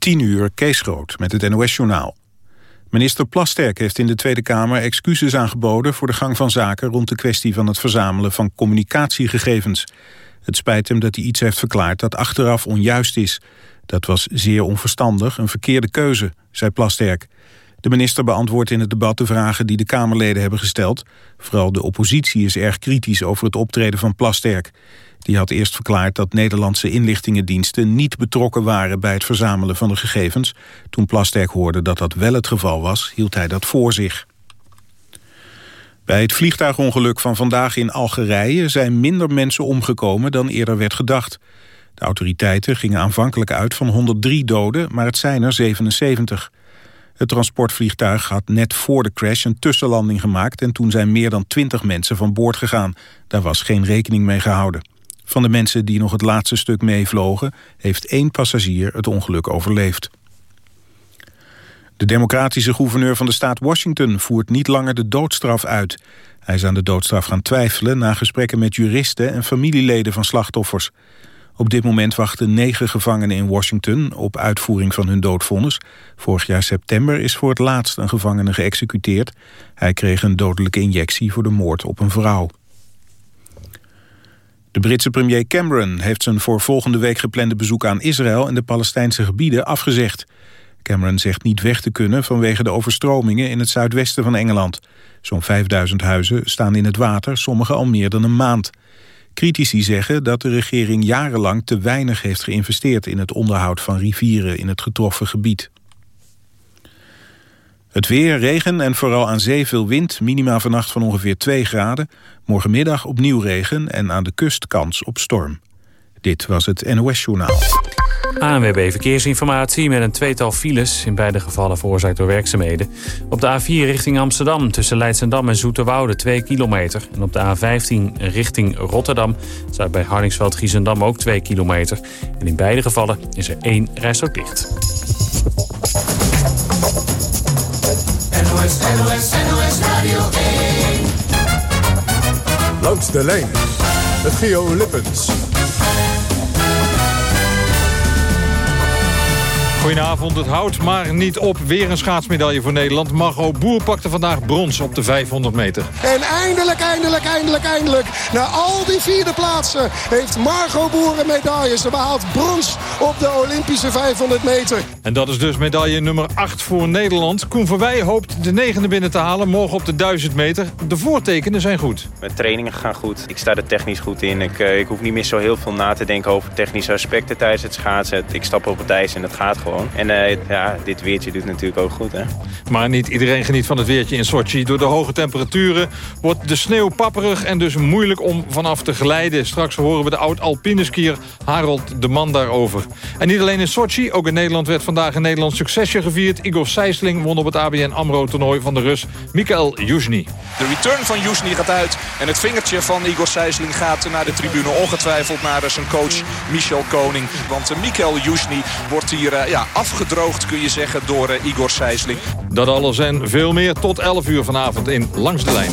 10 uur Kees met het NOS-journaal. Minister Plasterk heeft in de Tweede Kamer excuses aangeboden... voor de gang van zaken rond de kwestie van het verzamelen van communicatiegegevens. Het spijt hem dat hij iets heeft verklaard dat achteraf onjuist is. Dat was zeer onverstandig, een verkeerde keuze, zei Plasterk. De minister beantwoordt in het debat de vragen die de Kamerleden hebben gesteld. Vooral de oppositie is erg kritisch over het optreden van Plasterk. Die had eerst verklaard dat Nederlandse inlichtingendiensten niet betrokken waren bij het verzamelen van de gegevens. Toen Plasterk hoorde dat dat wel het geval was, hield hij dat voor zich. Bij het vliegtuigongeluk van vandaag in Algerije zijn minder mensen omgekomen dan eerder werd gedacht. De autoriteiten gingen aanvankelijk uit van 103 doden, maar het zijn er 77. Het transportvliegtuig had net voor de crash een tussenlanding gemaakt... en toen zijn meer dan 20 mensen van boord gegaan. Daar was geen rekening mee gehouden. Van de mensen die nog het laatste stuk meevlogen... heeft één passagier het ongeluk overleefd. De democratische gouverneur van de staat Washington voert niet langer de doodstraf uit. Hij is aan de doodstraf gaan twijfelen na gesprekken met juristen en familieleden van slachtoffers. Op dit moment wachten negen gevangenen in Washington op uitvoering van hun doodvonnis. Vorig jaar september is voor het laatst een gevangene geëxecuteerd. Hij kreeg een dodelijke injectie voor de moord op een vrouw. De Britse premier Cameron heeft zijn voor volgende week geplande bezoek aan Israël en de Palestijnse gebieden afgezegd. Cameron zegt niet weg te kunnen vanwege de overstromingen in het zuidwesten van Engeland. Zo'n 5000 huizen staan in het water, sommige al meer dan een maand. Critici zeggen dat de regering jarenlang te weinig heeft geïnvesteerd in het onderhoud van rivieren in het getroffen gebied. Het weer, regen en vooral aan zee veel wind. Minima vannacht van ongeveer 2 graden. Morgenmiddag opnieuw regen en aan de kust kans op storm. Dit was het NOS Journaal. ANWB Verkeersinformatie met een tweetal files. In beide gevallen veroorzaakt door werkzaamheden. Op de A4 richting Amsterdam tussen Leidsendam en Zoeterwoude 2 kilometer. En op de A15 richting Rotterdam staat bij Harningsveld-Giezendam ook 2 kilometer. En in beide gevallen is er één rijstrook dicht. NOS, NOS, NOS Radio 1. Langs de lijn met Geo Lippens. Goedenavond, het houdt maar niet op. Weer een schaatsmedaille voor Nederland. Margot Boer pakte vandaag brons op de 500 meter. En eindelijk, eindelijk, eindelijk, eindelijk... na al die vierde plaatsen heeft Margot Boer een medaille. Ze behaalt brons op de Olympische 500 meter. En dat is dus medaille nummer 8 voor Nederland. Koen Verwij hoopt de negende binnen te halen. Morgen op de 1000 meter. De voortekenen zijn goed. Mijn trainingen gaan goed. Ik sta er technisch goed in. Ik, uh, ik hoef niet meer zo heel veel na te denken over technische aspecten tijdens het schaatsen. Ik stap op het ijs en het gaat gewoon. En uh, ja, dit weertje doet natuurlijk ook goed. Hè? Maar niet iedereen geniet van het weertje in Sochi. Door de hoge temperaturen wordt de sneeuw papperig en dus moeilijk om vanaf te glijden. Straks horen we de oud-alpineskier Harold de Man daarover. En niet alleen in Sochi, ook in Nederland werd vandaag een Nederlands succesje gevierd. Igor Sijsling won op het ABN AMRO-toernooi van de Rus Mikael Jusny. De return van Jusny gaat uit en het vingertje van Igor Sijsling gaat naar de tribune. Ongetwijfeld naar zijn coach Michel Koning. Want Mikael Jusny wordt hier ja, afgedroogd kun je zeggen door uh, Igor Sijsling. Dat alles en veel meer tot 11 uur vanavond in Langs de Lijn.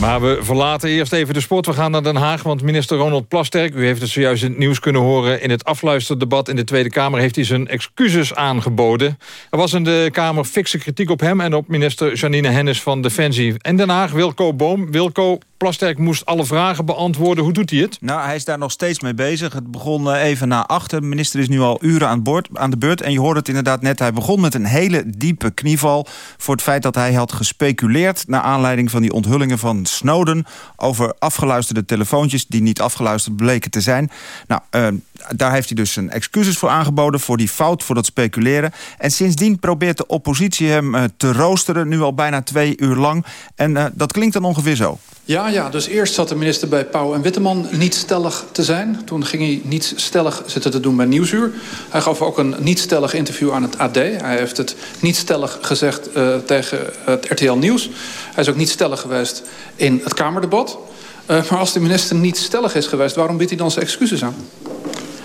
Maar we verlaten eerst even de sport. We gaan naar Den Haag, want minister Ronald Plasterk... u heeft het zojuist in het nieuws kunnen horen... in het afluisterdebat in de Tweede Kamer... heeft hij zijn excuses aangeboden. Er was in de Kamer fikse kritiek op hem... en op minister Janine Hennis van Defensie. En Den Haag, Wilco Boom. Wilco, Plasterk moest alle vragen beantwoorden. Hoe doet hij het? Nou, hij is daar nog steeds mee bezig. Het begon eh, even na achter. De minister is nu al uren aan, boord, aan de beurt. En je hoort het inderdaad net. Hij begon met een hele diepe knieval... voor het feit dat hij had gespeculeerd... naar aanleiding van die onthullingen van Snowden... over afgeluisterde telefoontjes die niet afgeluisterd bleken te zijn. Nou, uh, daar heeft hij dus zijn excuses voor aangeboden... voor die fout, voor dat speculeren. En sindsdien probeert de oppositie hem uh, te roosteren... nu al bijna twee uur lang. En uh, dat klinkt dan ongeveer zo. Ja, ja, dus eerst zat de minister bij Pauw en Witteman niet stellig te zijn. Toen ging hij niet stellig zitten te doen bij Nieuwsuur. Hij gaf ook een niet stellig interview aan het AD. Hij heeft het niet stellig gezegd uh, tegen het RTL Nieuws. Hij is ook niet stellig geweest in het Kamerdebat. Maar als de minister niet stellig is geweest... waarom biedt hij dan zijn excuses aan?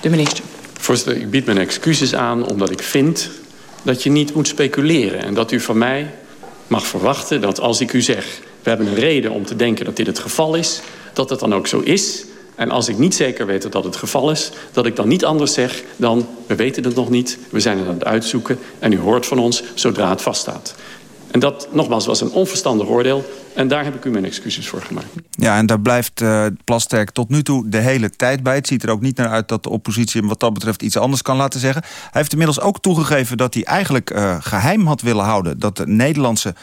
De minister. Voorzitter, ik bied mijn excuses aan omdat ik vind dat je niet moet speculeren. En dat u van mij mag verwachten dat als ik u zeg... we hebben een reden om te denken dat dit het geval is... dat het dan ook zo is En als ik niet zeker weet dat dat het geval is... dat ik dan niet anders zeg dan... we weten het nog niet, we zijn het aan het uitzoeken... en u hoort van ons zodra het vaststaat. En dat, nogmaals, was een onverstandig oordeel. En daar heb ik u mijn excuses voor gemaakt. Ja, en daar blijft uh, Plasterk tot nu toe de hele tijd bij. Het ziet er ook niet naar uit dat de oppositie hem wat dat betreft iets anders kan laten zeggen. Hij heeft inmiddels ook toegegeven dat hij eigenlijk uh, geheim had willen houden... dat de Nederlandse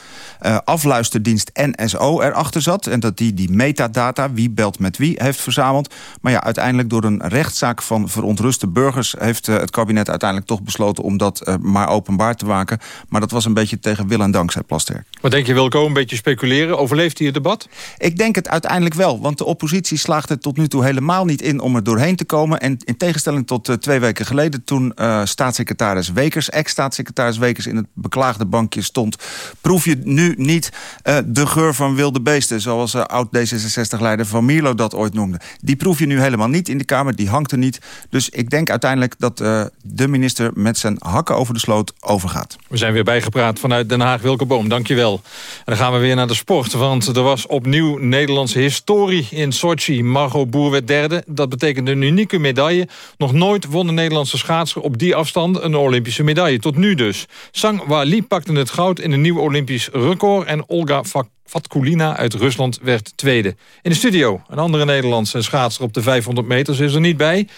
uh, afluisterdienst NSO erachter zat... en dat die die metadata, wie belt met wie, heeft verzameld. Maar ja, uiteindelijk door een rechtszaak van verontruste burgers... heeft het kabinet uiteindelijk toch besloten om dat maar openbaar te maken. Maar dat was een beetje tegen wil en dank, zei Plasterk. Wat denk je, Wilco? Een beetje speculeren Overleeft hij het debat? Ik denk het uiteindelijk wel, want de oppositie slaagt er tot nu toe helemaal niet in om er doorheen te komen. En in tegenstelling tot uh, twee weken geleden toen uh, staatssecretaris Wekers, ex-staatssecretaris Wekers in het beklaagde bankje stond, proef je nu niet uh, de geur van wilde beesten, zoals oud-D66-leider Van Mierlo dat ooit noemde. Die proef je nu helemaal niet in de Kamer, die hangt er niet. Dus ik denk uiteindelijk dat de minister met zijn hakken over de sloot overgaat. We zijn weer bijgepraat vanuit Den Haag. Wilke Boom, dankjewel. En dan gaan we weer naar de sport want er was opnieuw Nederlandse historie in Sochi. Margot Boer werd derde. Dat betekent een unieke medaille. Nog nooit won Nederlandse schaatser op die afstand een Olympische medaille. Tot nu dus. Sang Wali pakte het goud in een nieuw Olympisch record... en Olga Vatkulina uit Rusland werd tweede. In de studio, een andere Nederlandse schaatser op de 500 meters is er niet bij.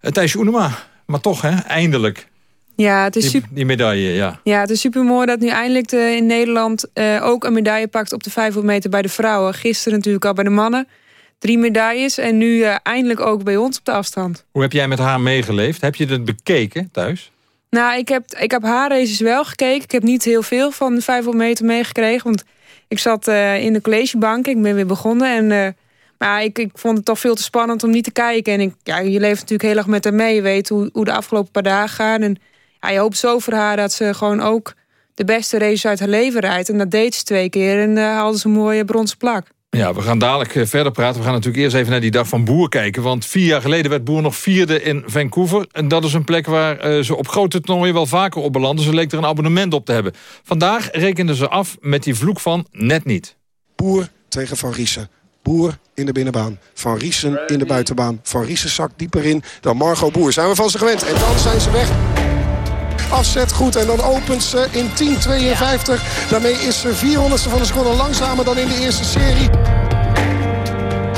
Eh, Thijs Oenema, maar toch, hè, eindelijk. Ja, het is die, die, medaille, ja. Ja, het is super mooi dat nu eindelijk de, in Nederland uh, ook een medaille pakt op de 500 meter bij de vrouwen. Gisteren natuurlijk al bij de mannen. Drie medailles en nu uh, eindelijk ook bij ons op de afstand. Hoe heb jij met haar meegeleefd? Heb je het bekeken thuis? Nou, ik heb, ik heb haar races wel gekeken. Ik heb niet heel veel van de 500 meter meegekregen. Want ik zat uh, in de collegebank. Ik ben weer begonnen. En, maar ik, ik vond het toch veel te spannend om niet te kijken. En ik, ja, je leeft natuurlijk heel erg met haar mee. Je weet hoe, hoe de afgelopen paar dagen gaan. En je hoopt zo voor haar dat ze gewoon ook de beste race uit haar leven rijdt. En dat deed ze twee keer en uh, haalde ze een mooie bronzen plak. Ja, we gaan dadelijk eh, verder praten. We gaan natuurlijk eerst even naar die dag van Boer kijken. Want vier jaar geleden werd Boer nog vierde in Vancouver. En dat is een plek waar uh, ze op grote toernooien wel vaker op belanden. Ze leek er een abonnement op te hebben. Vandaag rekenden ze af met die vloek van net niet. Boer tegen Van Riesen. Boer in de binnenbaan. Van Riesen in de buitenbaan. Van Riesen zakt dieper in dan Margot Boer. Zijn we van ze gewend. En dan zijn ze weg afzet goed. En dan opent ze in 10.52. Daarmee is ze 400ste van de seconde langzamer dan in de eerste serie.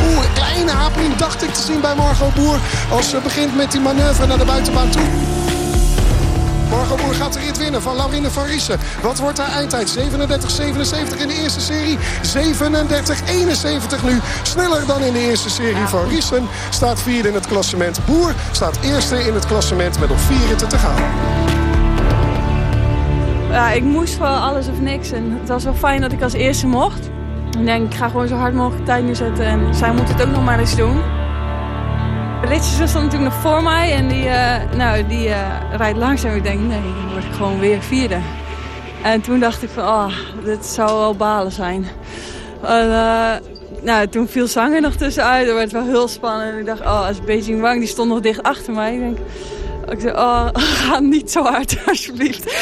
Oeh, kleine hapening dacht ik te zien bij Margot Boer. Als ze begint met die manoeuvre naar de buitenbaan toe. Margot Boer gaat de rit winnen van Laurine van Riesen. Wat wordt haar eindtijd? 37-77 in de eerste serie. 37-71 nu. Sneller dan in de eerste serie. Van Riesen staat vierde in het klassement. Boer staat eerste in het klassement met nog vier ritten te gaan ja, ik moest voor alles of niks. En het was wel fijn dat ik als eerste mocht. Ik denk, ik ga gewoon zo hard mogelijk tijd neerzetten. En zij moet het ook nog maar eens doen. Ritjes stond natuurlijk nog voor mij. En die, uh, nou, die uh, rijdt langzaam. Ik denk, nee, dan word ik gewoon weer vierde. En toen dacht ik van, oh, dit zou wel balen zijn. En, uh, nou, toen viel Zanger nog tussenuit. Dat werd wel heel spannend. En ik dacht, oh, als Beijing Wang, die stond nog dicht achter mij. Ik denk, ik zei, oh, ga niet zo hard, alsjeblieft.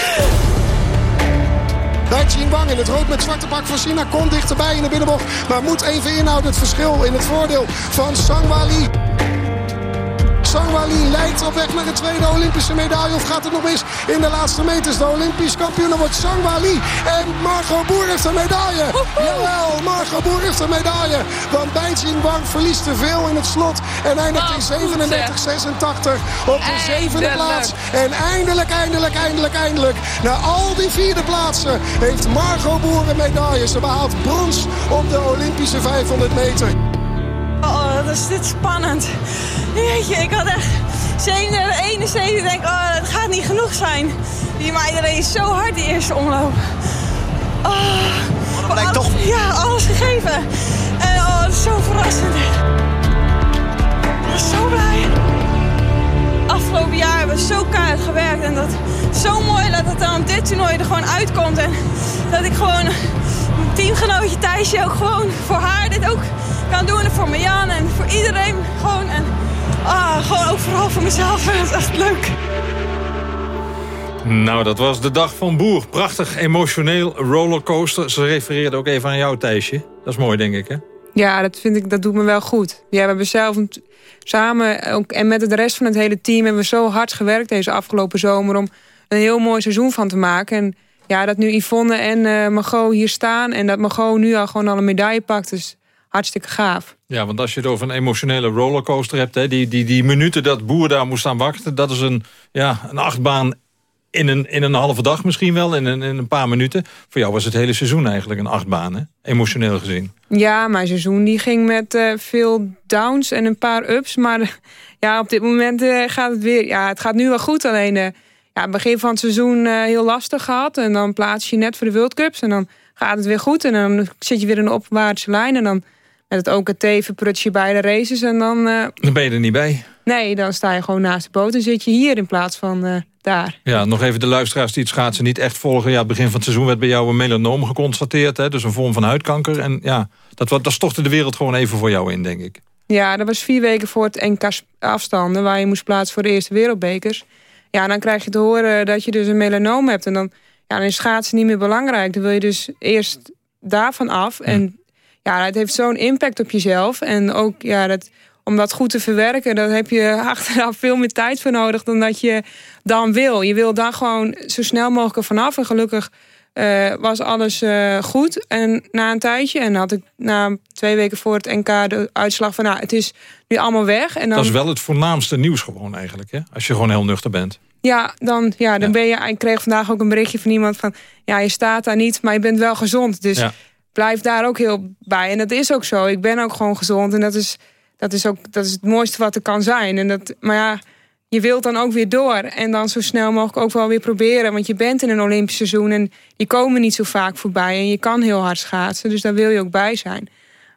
Bij Wang in het rood met zwarte pak van China komt dichterbij in de binnenbocht. Maar moet even inhouden het verschil in het voordeel van Sangwali. Sangwali lijkt op weg naar een tweede Olympische medaille. Of gaat het nog mis in de laatste meters? De Olympisch kampioen wordt Sangwali. En Margot Boer heeft een medaille. Jawel, Margot Boer heeft een medaille. Want Beijing Wang verliest te veel in het slot. En eindigt in 37-86 op de zevende plaats. En eindelijk, eindelijk, eindelijk, eindelijk. Na al die vierde plaatsen heeft Margot Boer een medaille. Ze behaalt brons op de Olympische 500 meter. Oh, dat is dit spannend. Jeetje, ik had echt 37, 71. Ik denk, oh, dat gaat niet genoeg zijn. Die meiden reden zo hard die eerste omloop. Oh, dat lijkt toch... Ja, alles gegeven. En oh, is zo verrassend. Ik was zo blij. Afgelopen jaar hebben we zo keihard gewerkt. En dat is zo mooi dat het dan op dit toernooi er gewoon uitkomt. En dat ik gewoon mijn teamgenootje Thijsje ook gewoon voor haar dit ook kan doen. En voor Marjan en voor iedereen gewoon. En ah, gewoon ook vooral voor mezelf. Dat is echt leuk. Nou, dat was de dag van Boer. Prachtig emotioneel rollercoaster. Ze refereerde ook even aan jou, Thijsje. Dat is mooi, denk ik, hè? Ja, dat vind ik, dat doet me wel goed. Ja, we hebben zelf samen ook, en met de rest van het hele team hebben we zo hard gewerkt deze afgelopen zomer om een heel mooi seizoen van te maken. En ja, dat nu Yvonne en uh, Margot hier staan en dat Margot nu al gewoon al een medaille pakt, is hartstikke gaaf. Ja, want als je het over een emotionele rollercoaster hebt, hè, die, die, die minuten dat Boer daar moest staan wachten, dat is een, ja, een achtbaan in een, in een halve dag misschien wel, in een, in een paar minuten. Voor jou was het hele seizoen eigenlijk een achtbaan, hè? emotioneel gezien. Ja, mijn seizoen die ging met uh, veel downs en een paar ups. Maar ja, op dit moment uh, gaat het weer... Ja, het gaat nu wel goed, alleen... Uh, ja, begin van het seizoen heel lastig gehad. En dan plaats je net voor de World Cups. En dan gaat het weer goed. En dan zit je weer in een opwaartse lijn. En dan met het OKT verprut je beide races. En dan... dan ben je er niet bij. Nee, dan sta je gewoon naast de boot. En zit je hier in plaats van daar. Ja, nog even de luisteraars die het schaatsen niet echt volgen. Ja, het begin van het seizoen werd bij jou een melanoom geconstateerd. Hè? Dus een vorm van huidkanker. En ja, dat, dat stortte de wereld gewoon even voor jou in, denk ik. Ja, dat was vier weken voor het NK afstanden... waar je moest plaatsen voor de eerste wereldbekers. Ja, dan krijg je te horen dat je dus een melanoom hebt. En dan, ja, dan is schaatsen niet meer belangrijk. Dan wil je dus eerst daarvan af. En ja, het heeft zo'n impact op jezelf. En ook, ja, dat om dat goed te verwerken, daar heb je achteraf veel meer tijd voor nodig dan dat je dan wil. Je wil daar gewoon zo snel mogelijk vanaf. En gelukkig uh, was alles uh, goed. En na een tijdje, en had ik na twee weken voor het NK de uitslag van... nou, het is nu allemaal weg. En dan... Dat is wel het voornaamste nieuws gewoon eigenlijk, hè? Als je gewoon heel nuchter bent. Ja, dan, ja, dan ben je... Ik kreeg vandaag ook een berichtje van iemand van... ja, je staat daar niet, maar je bent wel gezond. Dus blijf daar ook heel bij. En dat is ook zo. Ik ben ook gewoon gezond. En dat is dat is ook dat is het mooiste wat er kan zijn. En dat, maar ja, je wilt dan ook weer door. En dan zo snel mogelijk ook wel weer proberen. Want je bent in een Olympisch seizoen en die komen niet zo vaak voorbij. En je kan heel hard schaatsen, dus daar wil je ook bij zijn.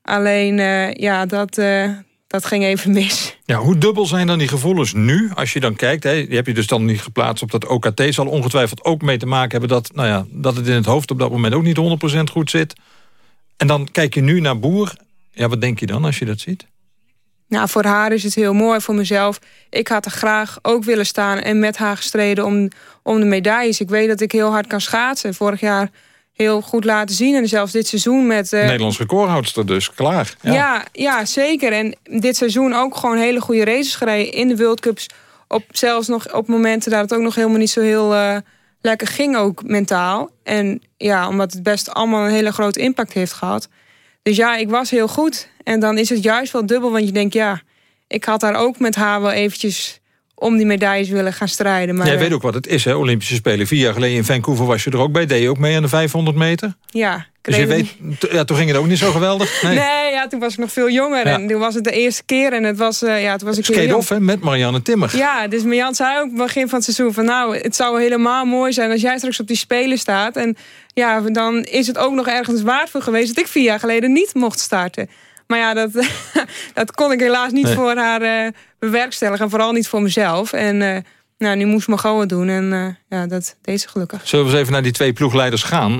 Alleen, uh, ja, dat, uh, dat ging even mis. Ja, hoe dubbel zijn dan die gevoelens nu? Als je dan kijkt, hè, die heb je dus dan niet geplaatst op dat OKT. Zal ongetwijfeld ook mee te maken hebben dat, nou ja, dat het in het hoofd op dat moment ook niet 100% goed zit. En dan kijk je nu naar Boer. Ja, wat denk je dan als je dat ziet? Nou, voor haar is het heel mooi, voor mezelf. Ik had er graag ook willen staan en met haar gestreden om, om de medailles. Ik weet dat ik heel hard kan schaatsen. Vorig jaar heel goed laten zien. En zelfs dit seizoen met... Uh... Nederlands recordhoudster dus, klaar. Ja. ja. Ja, zeker. En dit seizoen ook gewoon hele goede races gereden in de World Cups. Op, zelfs nog op momenten dat het ook nog helemaal niet zo heel uh, lekker ging ook mentaal. En ja, omdat het best allemaal een hele grote impact heeft gehad. Dus ja, ik was heel goed. En dan is het juist wel dubbel, want je denkt, ja, ik had daar ook met haar wel eventjes om die medailles willen gaan strijden. Maar, Jij weet ook wat het is, hè? Olympische Spelen. Vier jaar geleden in Vancouver was je er ook bij. Deed je ook mee aan de 500 meter? Ja. Dus je weet, ja, toen ging het ook niet zo geweldig? Nee, nee ja, toen was ik nog veel jonger. En toen was het de eerste keer. En het was, uh, ja, toen was ik Skate off, hè, met Marianne Timmer. Ja, dus Marianne zei ook begin van het seizoen van... nou, het zou helemaal mooi zijn als jij straks op die Spelen staat. En ja, dan is het ook nog ergens waardvol geweest... dat ik vier jaar geleden niet mocht starten. Maar ja, dat, dat kon ik helaas niet voor haar uh, bewerkstelligen. En vooral niet voor mezelf. En uh, nou, nu moest gewoon het doen. En uh, ja, dat deed ze gelukkig. Zullen we eens even naar die twee ploegleiders gaan?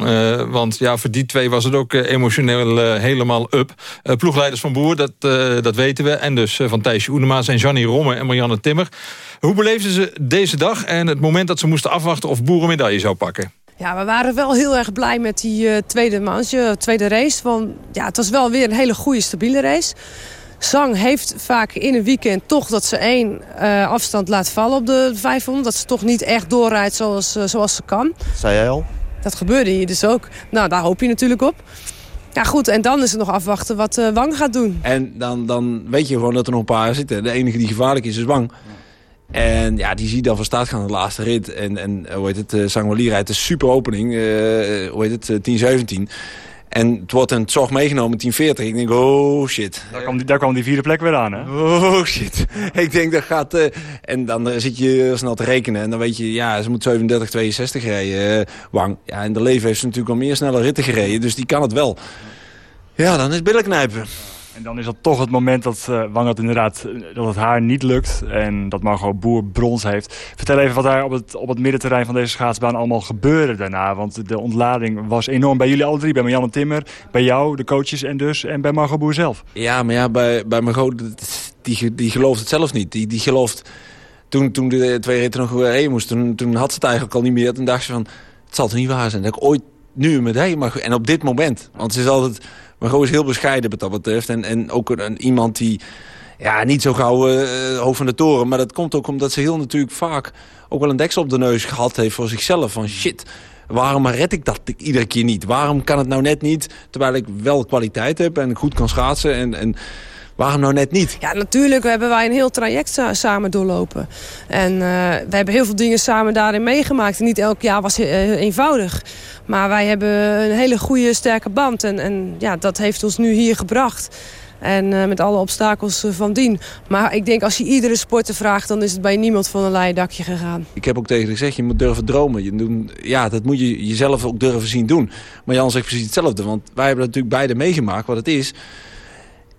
want ja, voor die twee was het ook emotioneel helemaal up. ploegleiders van Boer, dat, dat weten we. En dus van Thijsje Oenema zijn Jannie Romme en Marianne Timmer. Hoe beleefden ze deze dag en het moment dat ze moesten afwachten... of Boer een medaille zou pakken? Ja, we waren wel heel erg blij met die uh, tweede manche, tweede race. Want ja, het was wel weer een hele goede, stabiele race. Zang heeft vaak in een weekend toch dat ze één uh, afstand laat vallen op de 500. Dat ze toch niet echt doorrijdt zoals, uh, zoals ze kan. Zei jij al? Dat gebeurde hier dus ook. Nou, daar hoop je natuurlijk op. Ja goed, en dan is het nog afwachten wat Wang gaat doen. En dan, dan weet je gewoon dat er nog een paar zitten. De enige die gevaarlijk is, is Wang. En ja, die zie je dan van start gaan de laatste rit. En, en hoe heet het, uh, Sangwali rijdt een super opening. Uh, hoe heet het, 10-17. En het wordt een zorg meegenomen, 1040. Ik denk, oh shit. Daar kwam, die, daar kwam die vierde plek weer aan, hè? Oh shit. ik denk, dat gaat... Uh, en dan uh, zit je snel te rekenen. En dan weet je, ja, ze moet 37, 62 rijden. Uh, Wang. Ja, en de leven heeft ze natuurlijk al meer snelle ritten gereden. Dus die kan het wel. Ja, dan is billen knijpen. En dan is dat toch het moment dat uh, Wang het inderdaad dat het haar niet lukt. En dat Margot Boer brons heeft. Vertel even wat daar op het, op het middenterrein van deze schaatsbaan allemaal gebeurde daarna. Want de ontlading was enorm bij jullie alle drie. Bij Marianne Timmer, bij jou, de coaches en dus. En bij Margot Boer zelf. Ja, maar ja, bij, bij Margot, die, die gelooft het zelf niet. Die, die gelooft... Toen, toen de twee ritten nog weer moest, toen, toen had ze het eigenlijk al niet meer. Toen dacht ze van, het zal toch niet waar zijn dat ik ooit nu een medaille mag... En op dit moment, want ze is altijd Margot is heel bescheiden wat dat betreft. En, en ook een, een iemand die ja, niet zo gauw uh, hoofd van de toren. Maar dat komt ook omdat ze heel natuurlijk vaak ook wel een deksel op de neus gehad heeft voor zichzelf. Van shit, waarom red ik dat iedere keer niet? Waarom kan het nou net niet, terwijl ik wel kwaliteit heb en goed kan schaatsen en... en Waarom nou net niet? Ja, natuurlijk hebben wij een heel traject samen doorlopen. En uh, we hebben heel veel dingen samen daarin meegemaakt. En niet elk jaar was uh, eenvoudig. Maar wij hebben een hele goede, sterke band. En, en ja, dat heeft ons nu hier gebracht. En uh, met alle obstakels uh, van dien. Maar ik denk als je iedere sporter vraagt... dan is het bij niemand van een leien dakje gegaan. Ik heb ook tegen gezegd, je moet durven dromen. Je doen, ja, dat moet je jezelf ook durven zien doen. Maar Jan zegt precies hetzelfde. Want wij hebben natuurlijk beide meegemaakt wat het is.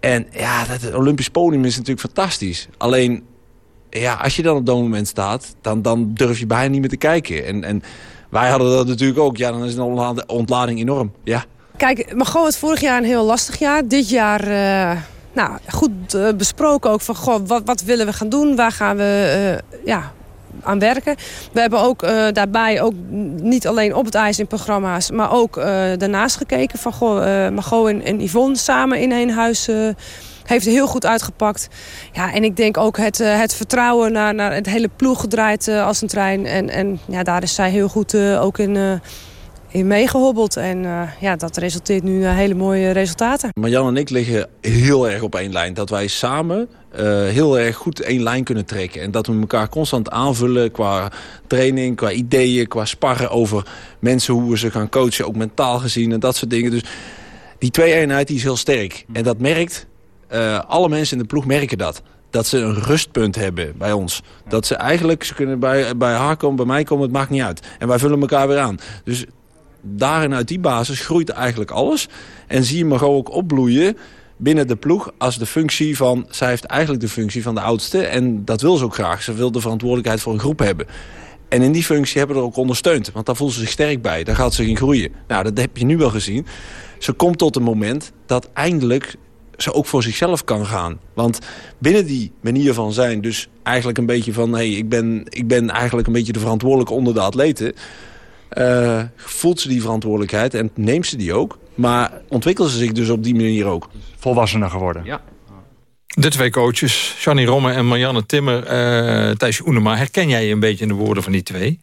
En ja, het Olympisch podium is natuurlijk fantastisch. Alleen, ja, als je dan op dat moment staat... dan, dan durf je bijna niet meer te kijken. En, en wij hadden dat natuurlijk ook. Ja, dan is een ontlading enorm. Ja. Kijk, Margot had vorig jaar een heel lastig jaar. Dit jaar uh, nou, goed uh, besproken ook van goh, wat, wat willen we gaan doen? Waar gaan we uh, ja, aan werken? We hebben ook daarbij ook niet alleen op het ijs in programma's... maar ook daarnaast gekeken van goh, Margot en, en, Yvonne samen in één huis... heeft heel goed uitgepakt. Ja, en ik denk ook het, het vertrouwen naar, naar het hele ploeg gedraaid als een trein. En, en ja, daar is zij heel goed ook in in meegehobbeld. En ja, dat resulteert nu hele mooie resultaten. Marjan en ik liggen heel erg op één lijn. Dat wij samen heel erg goed één lijn kunnen trekken. En dat we elkaar constant aanvullen qua training, qua ideeën, qua sparren over mensen, hoe we ze gaan coachen, ook mentaal gezien en dat soort dingen. Dus die twee-eenheid is heel sterk. En dat merkt, uh, alle mensen in de ploeg merken dat dat ze een rustpunt hebben bij ons. Dat ze eigenlijk, ze kunnen bij, bij haar komen, bij mij komen, het maakt niet uit. En wij vullen elkaar weer aan. Dus daarin uit die basis groeit eigenlijk alles. En zie je me gewoon ook opbloeien binnen de ploeg als de functie van... zij heeft eigenlijk de functie van de oudste en dat wil ze ook graag. Ze wil de verantwoordelijkheid voor een groep hebben. En in die functie hebben we er ook ondersteund. Want daar voelt ze zich sterk bij. Daar gaat ze in groeien. Nou, dat heb je nu wel gezien. Ze komt tot een moment dat eindelijk ze ook voor zichzelf kan gaan. Want binnen die manier van zijn... dus eigenlijk een beetje van... hey, ik, ben, ik ben eigenlijk een beetje de verantwoordelijke onder de atleten uh, voelt ze die verantwoordelijkheid en neemt ze die ook. Maar ontwikkelen ze zich dus op die manier ook. Volwassener geworden. Ja. De twee coaches, Johnny Romme en Marianne Timmer, uh, Thijsje Oenema. Herken jij je een beetje in de woorden van die twee?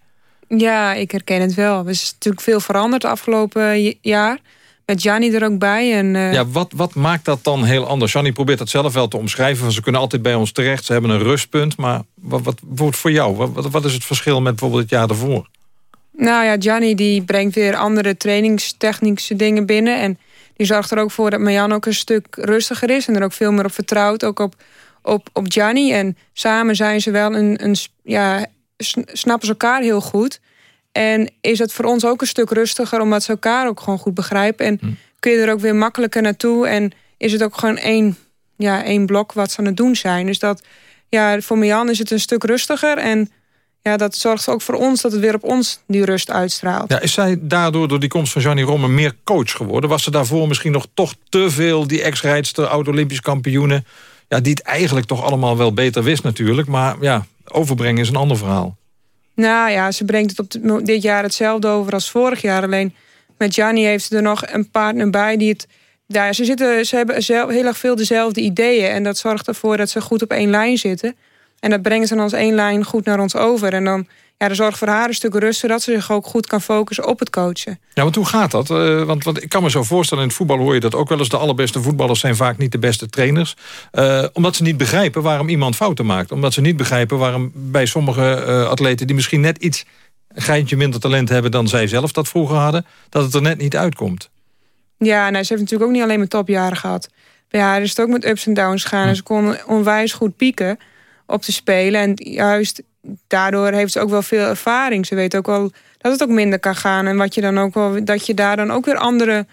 Ja, ik herken het wel. Er is natuurlijk veel veranderd afgelopen jaar. Met Gianni er ook bij. En, uh... Ja, wat, wat maakt dat dan heel anders? Gianni probeert dat zelf wel te omschrijven. Van ze kunnen altijd bij ons terecht. Ze hebben een rustpunt. Maar wat, wat wordt voor jou? Wat, wat is het verschil met bijvoorbeeld het jaar daarvoor? Nou ja, Gianni die brengt weer andere trainingstechnische dingen binnen. En die zorgt er ook voor dat Marjan ook een stuk rustiger is. En er ook veel meer op vertrouwt, ook op, op, op Gianni. En samen zijn ze wel een, een ja, snappen ze elkaar heel goed. En is het voor ons ook een stuk rustiger, omdat ze elkaar ook gewoon goed begrijpen. En hm. kun je er ook weer makkelijker naartoe. En is het ook gewoon één, ja, één blok wat ze aan het doen zijn. Dus dat, ja, voor Marjan is het een stuk rustiger. En ja, dat zorgt ook voor ons dat het weer op ons die rust uitstraalt. Ja, is zij daardoor, door die komst van Johnny Romme, meer coach geworden? Was ze daarvoor misschien nog toch te veel, die ex-rijdster, oud-Olympisch kampioenen... Ja, die het eigenlijk toch allemaal wel beter wist natuurlijk. Maar ja, overbrengen is een ander verhaal. Nou ja, ze brengt het op dit jaar hetzelfde over als vorig jaar. Alleen met Gianni heeft ze er nog een partner bij die het... Daar, ze, zitten, ze hebben heel erg veel dezelfde ideeën. En dat zorgt ervoor dat ze goed op één lijn zitten. En dat brengen ze dan als één lijn goed naar ons over. En dan ja, dat zorgt voor haar een stuk rust... zodat ze zich ook goed kan focussen op het coachen. Ja, want hoe gaat dat? Uh, want, want ik kan me zo voorstellen, in het voetbal hoor je dat ook wel eens... de allerbeste voetballers zijn vaak niet de beste trainers. Uh, omdat ze niet begrijpen waarom iemand fouten maakt. Omdat ze niet begrijpen waarom bij sommige uh, atleten... die misschien net iets een geintje minder talent hebben... dan zij zelf dat vroeger hadden, dat het er net niet uitkomt. Ja, nou, ze heeft natuurlijk ook niet alleen maar topjaren gehad. Bij haar is het ook met ups en downs gaan. En ze kon onwijs goed pieken op te spelen. En juist daardoor heeft ze ook wel veel ervaring. Ze weet ook wel dat het ook minder kan gaan. En wat je dan ook wel, dat je daar dan ook weer andere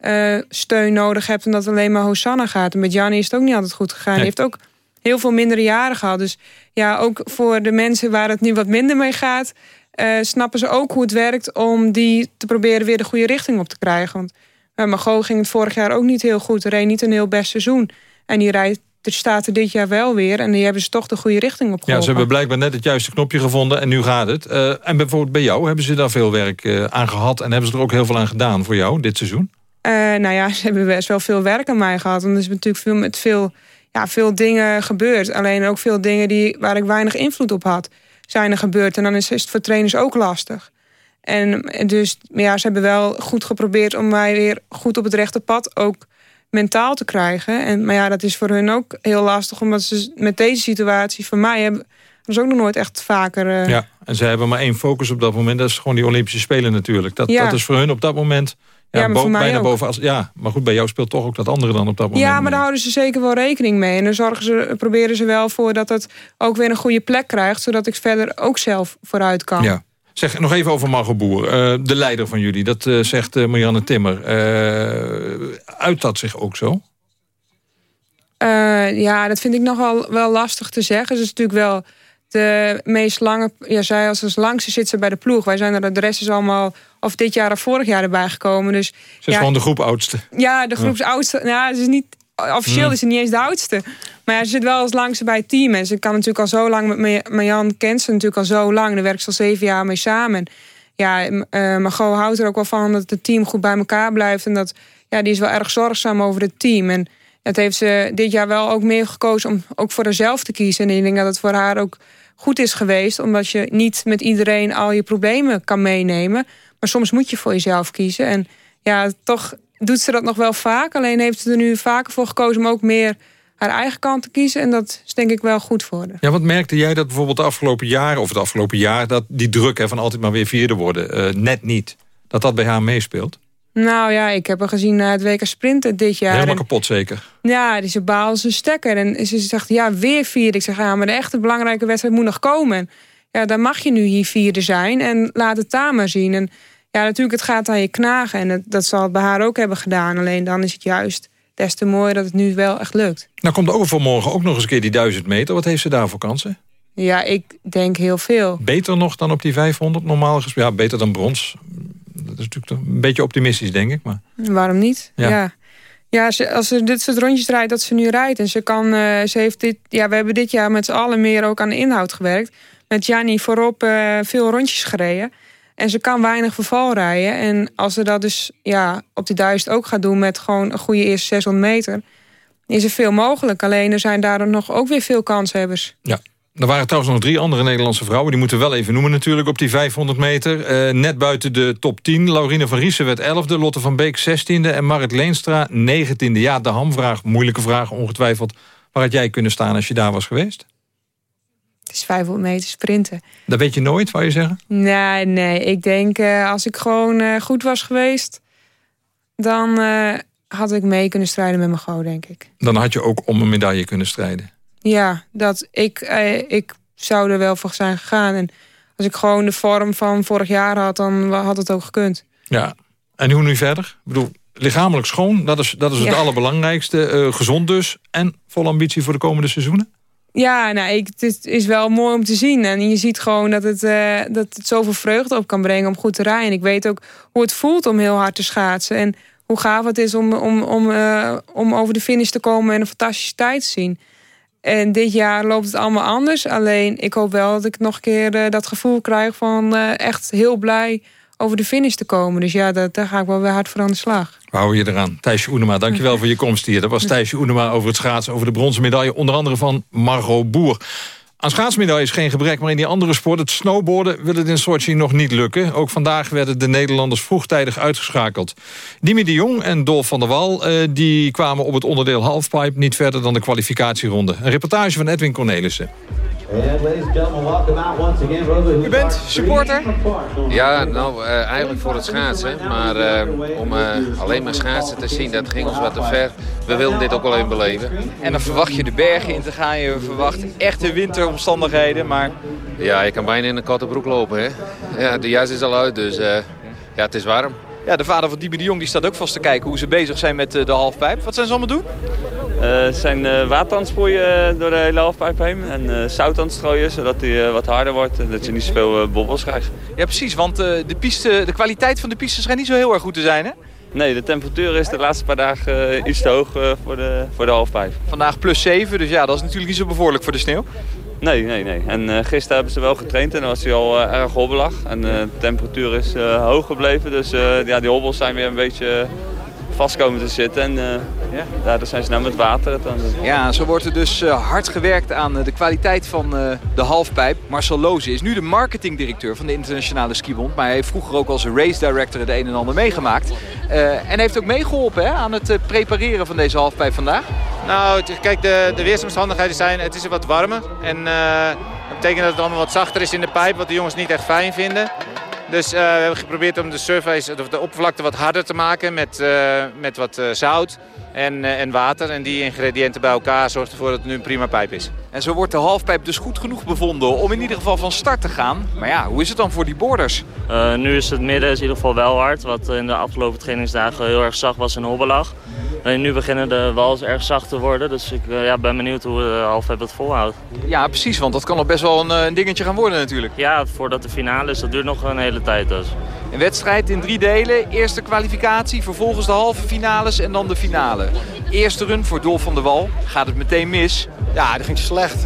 uh, steun nodig hebt. En dat alleen maar Hosanna gaat. En met Janni is het ook niet altijd goed gegaan. Hij heeft ook heel veel mindere jaren gehad. Dus ja, ook voor de mensen waar het nu wat minder mee gaat... Uh, snappen ze ook hoe het werkt om die te proberen weer de goede richting op te krijgen. Want bij Mago ging het vorig jaar ook niet heel goed. Reed niet een heel best seizoen. En die rijdt staat er dit jaar wel weer. En die hebben ze toch de goede richting op Ja, ze hebben blijkbaar net het juiste knopje gevonden en nu gaat het. Uh, en bijvoorbeeld bij jou, hebben ze daar veel werk uh, aan gehad... en hebben ze er ook heel veel aan gedaan voor jou dit seizoen? Uh, nou ja, ze hebben best wel veel werk aan mij gehad. En er is natuurlijk veel, met veel, ja, veel dingen gebeurd. Alleen ook veel dingen die, waar ik weinig invloed op had, zijn er gebeurd. En dan is, is het voor trainers ook lastig. En dus ja, ze hebben wel goed geprobeerd om mij weer goed op het rechte pad ook mentaal te krijgen. En, maar ja, dat is voor hun ook heel lastig, omdat ze met deze situatie voor mij hebben. Dat is ook nog nooit echt vaker. Uh... Ja, en ze hebben maar één focus op dat moment. Dat is gewoon die Olympische Spelen natuurlijk. Dat, ja. dat is voor hun op dat moment. Ja, ja bo bijna ook. boven. Als, ja, maar goed, bij jou speelt toch ook dat andere dan op dat moment. Ja, maar daar houden ze zeker wel rekening mee. En dan zorgen ze, proberen ze wel voor dat het ook weer een goede plek krijgt. Zodat ik verder ook zelf vooruit kan. Ja. Zeg nog even over Margot Boer, uh, de leider van jullie. Dat uh, zegt uh, Marianne Timmer. uit dat zich ook zo? ja, dat vind ik nog wel, lastig te zeggen. Ze is natuurlijk wel de meest lange... Ja, zij als, als langste zit ze bij de ploeg. Wij zijn er, de rest is allemaal... of dit jaar of vorig jaar erbij gekomen. Dus, ze is ja, gewoon de groep oudste. Ja, de groepsoudste. Nou, ze is niet... Officieel Hmm. is ze niet eens de oudste. Maar ja, ze zit wel als langste bij het team. En ze kan natuurlijk al zo lang met Marjan kent ze natuurlijk al zo lang. Daar werkt ze al zeven jaar mee samen. Ja, uh, Margot houdt er ook wel van dat het team goed bij elkaar blijft. En dat, ja, die is wel erg zorgzaam over het team. En dat heeft ze dit jaar wel ook meer gekozen om ook voor haarzelf te kiezen. En ik denk dat het voor haar ook goed is geweest. Omdat je niet met iedereen al je problemen kan meenemen. Maar soms moet je voor jezelf kiezen. En ja, toch doet ze dat nog wel vaak. Alleen heeft ze er nu vaker voor gekozen om ook meer haar eigen kant te kiezen. En dat is denk ik wel goed voor haar. Ja, wat merkte jij dat bijvoorbeeld de afgelopen jaren... of het afgelopen jaar, dat die druk hè, van altijd maar weer vierde worden... Uh, net niet, dat dat bij haar meespeelt? Nou ja, ik heb haar gezien na het WK Sprinten dit jaar. Helemaal en, kapot zeker? Ja, die ze baal zijn stekker. En ze zegt, ja, weer vierde. Ik zeg, ja, maar de echte belangrijke wedstrijd moet nog komen. En, ja, dan mag je nu hier vierde zijn en laat het daar maar zien. En ja, natuurlijk, het gaat aan je knagen. En het, dat zal het bij haar ook hebben gedaan. Alleen dan is het juist des te mooier dat het nu wel echt lukt. Nou komt over vanmorgen ook nog eens een keer die 1000 meter. Wat heeft ze daar voor kansen? Ja, ik denk heel veel. Beter nog dan op die 500 normaal gesproken? Ja, beter dan brons. Dat is natuurlijk een beetje optimistisch, denk ik. Maar... Waarom niet? Ja. ja. ja ze, als ze dit soort rondjes rijdt dat ze nu rijdt. En ze kan, uh, ze heeft dit, ja, we hebben dit jaar met z'n allen meer ook aan de inhoud gewerkt. Met Janni voorop uh, veel rondjes gereden. En ze kan weinig verval rijden. En als ze dat dus ja, op die duizend ook gaat doen... met gewoon een goede eerste 600 meter... is er veel mogelijk. Alleen er zijn daar nog ook weer veel kanshebbers. Ja. Er waren trouwens nog drie andere Nederlandse vrouwen. Die moeten we wel even noemen natuurlijk op die 500 meter. Uh, net buiten de top 10. Laurine van Riesen werd 11e. Lotte van Beek 16e. En Marit Leenstra 19e. Ja, de hamvraag. Moeilijke vraag ongetwijfeld. Waar had jij kunnen staan als je daar was geweest? Het is 500 meter sprinten. Dat weet je nooit, wou je zeggen? Nee, nee. Ik denk uh, als ik gewoon uh, goed was geweest... dan uh, had ik mee kunnen strijden met mijn go, denk ik. Dan had je ook om een medaille kunnen strijden. Ja, dat ik, ik zou er wel voor zijn gegaan. En als ik gewoon de vorm van vorig jaar had... dan had het ook gekund. Ja. En hoe nu verder? Ik bedoel, lichamelijk schoon, dat is, dat is het ja. allerbelangrijkste. gezond dus. En vol ambitie voor de komende seizoenen? Ja, nou, ik, het is wel mooi om te zien. En je ziet gewoon dat het, uh, dat het zoveel vreugde op kan brengen om goed te rijden. Ik weet ook hoe het voelt om heel hard te schaatsen. En hoe gaaf het is om, om, om, uh, om over de finish te komen en een fantastische tijd te zien. En dit jaar loopt het allemaal anders. Alleen ik hoop wel dat ik nog een keer uh, dat gevoel krijg van echt heel blij over de finish te komen. Dus ja, dat, daar ga ik wel weer hard voor aan de slag. We houden je eraan. Thijsje Oenema, dankjewel voor je komst hier. Dat was Thijsje Oenema over het schaatsen, over de bronzen medaille... onder andere van Margot Boer. Aan schaatsmedailles geen gebrek, maar in die andere sport... het snowboarden wil het in Sochi nog niet lukken. Ook vandaag werden de Nederlanders vroegtijdig uitgeschakeld. Dimi de Jong en Dolf van der Wal eh, die kwamen op het onderdeel halfpipe... niet verder dan de kwalificatieronde. Een reportage van Edwin Cornelissen. U bent supporter? Ja, nou uh, eigenlijk voor het schaatsen. Maar uh, om uh, alleen maar schaatsen te zien, dat ging ons wat te ver. We wilden dit ook wel even beleven. En dan verwacht je de bergen in te gaan. Je verwacht echte winteromstandigheden, maar... Ja, je kan bijna in een korte broek lopen, hè. Ja, de jas is al uit, dus ja, het is warm. Ja, de vader van Diebi de Jong die staat ook vast te kijken hoe ze bezig zijn met de halfpijp. Wat zijn ze allemaal doen? Uh, zijn uh, water aan het sproeien door de hele halfpijp heen. En uh, zout aan het strooien, zodat hij wat harder wordt. En dat je niet zoveel bobbels krijgt. Ja, precies. Want de, piste, de kwaliteit van de piste schijnt niet zo heel erg goed te zijn, hè? Nee, de temperatuur is de laatste paar dagen iets te hoog voor, de, voor de halfpijp. Vandaag plus 7, dus ja, dat is natuurlijk niet zo bevorderlijk voor de sneeuw. Nee, nee, nee. En uh, gisteren hebben ze wel getraind en dan was hij al uh, erg hobbelig. En uh, de temperatuur is hoog gebleven, dus ja, die hobbels zijn weer een beetje vast komen te zitten. En uh, ja, daardoor zijn ze nou met water. Ja, zo wordt er dus uh, hard gewerkt aan de kwaliteit van de halfpijp. Marcel Loze is nu de marketingdirecteur van de Internationale Skibond. Maar hij heeft vroeger ook als race director het een en ander meegemaakt. en heeft ook meegeholpen hè, aan het prepareren van deze halfpijp vandaag. Nou, kijk, de, de weersomstandigheden zijn, het is wat warmer. En dat betekent dat het allemaal wat zachter is in de pijp, wat de jongens niet echt fijn vinden. Dus uh, we hebben geprobeerd om de surface, de oppervlakte wat harder te maken met, uh, met wat uh, zout en, en water. En die ingrediënten bij elkaar zorgt ervoor dat het nu een prima pijp is. En zo wordt de halfpijp dus goed genoeg bevonden om in ieder geval van start te gaan. Maar ja, hoe is het dan voor die boarders? nu is het midden is in ieder geval wel hard, wat in de afgelopen trainingsdagen heel erg zacht was en hobbelig. En nu beginnen de wals erg zacht te worden, dus ik ja, ben benieuwd hoe de halfpijp het volhoudt. Ja, precies, want dat kan nog best wel een, een dingetje gaan worden natuurlijk. Ja, voordat de finale is, dat duurt nog een hele tijd dus. Een wedstrijd in drie delen. Eerste kwalificatie, vervolgens de halve finales en dan de finale. Eerste run voor Dolf van der Wal. Gaat het meteen mis? Ja, dat ging slecht.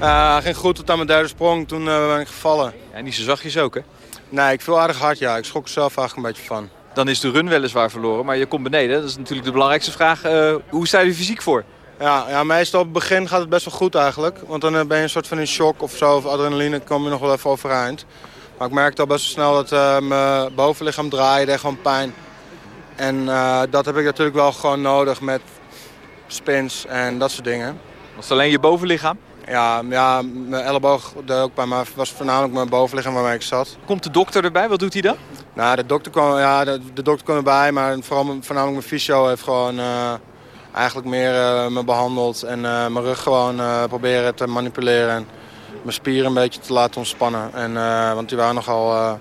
Uh, ging goed tot aan mijn derde sprong. Toen uh, ben ik gevallen. Ja, niet zo zachtjes ook, hè? Nee, ik viel aardig hard, ja. Ik schrok er zelf eigenlijk een beetje van. Dan is de run weliswaar verloren, maar je komt beneden. Dat is natuurlijk de belangrijkste vraag. Uh, hoe sta je fysiek voor? Ja, ja, meestal op het begin gaat het best wel goed eigenlijk. Want dan ben je een soort van in shock of zo, of adrenaline, kom je nog wel even overeind. Maar ik merkte al best wel snel dat uh, mijn bovenlichaam draaide en gewoon pijn. En uh, dat heb ik natuurlijk wel gewoon nodig met spins en dat soort dingen. Was het alleen je bovenlichaam? Ja, ja mijn elleboog ook bij me was voornamelijk mijn bovenlichaam waarmee ik zat. Komt de dokter erbij? Wat doet hij dan? Nou, de dokter kwam, ja, de, de dokter kwam erbij, maar vooral voornamelijk mijn fysio heeft gewoon uh, eigenlijk meer me behandeld. En mijn rug gewoon proberen te manipuleren. Mijn spieren een beetje te laten ontspannen. En, uh, want die waren nogal uh,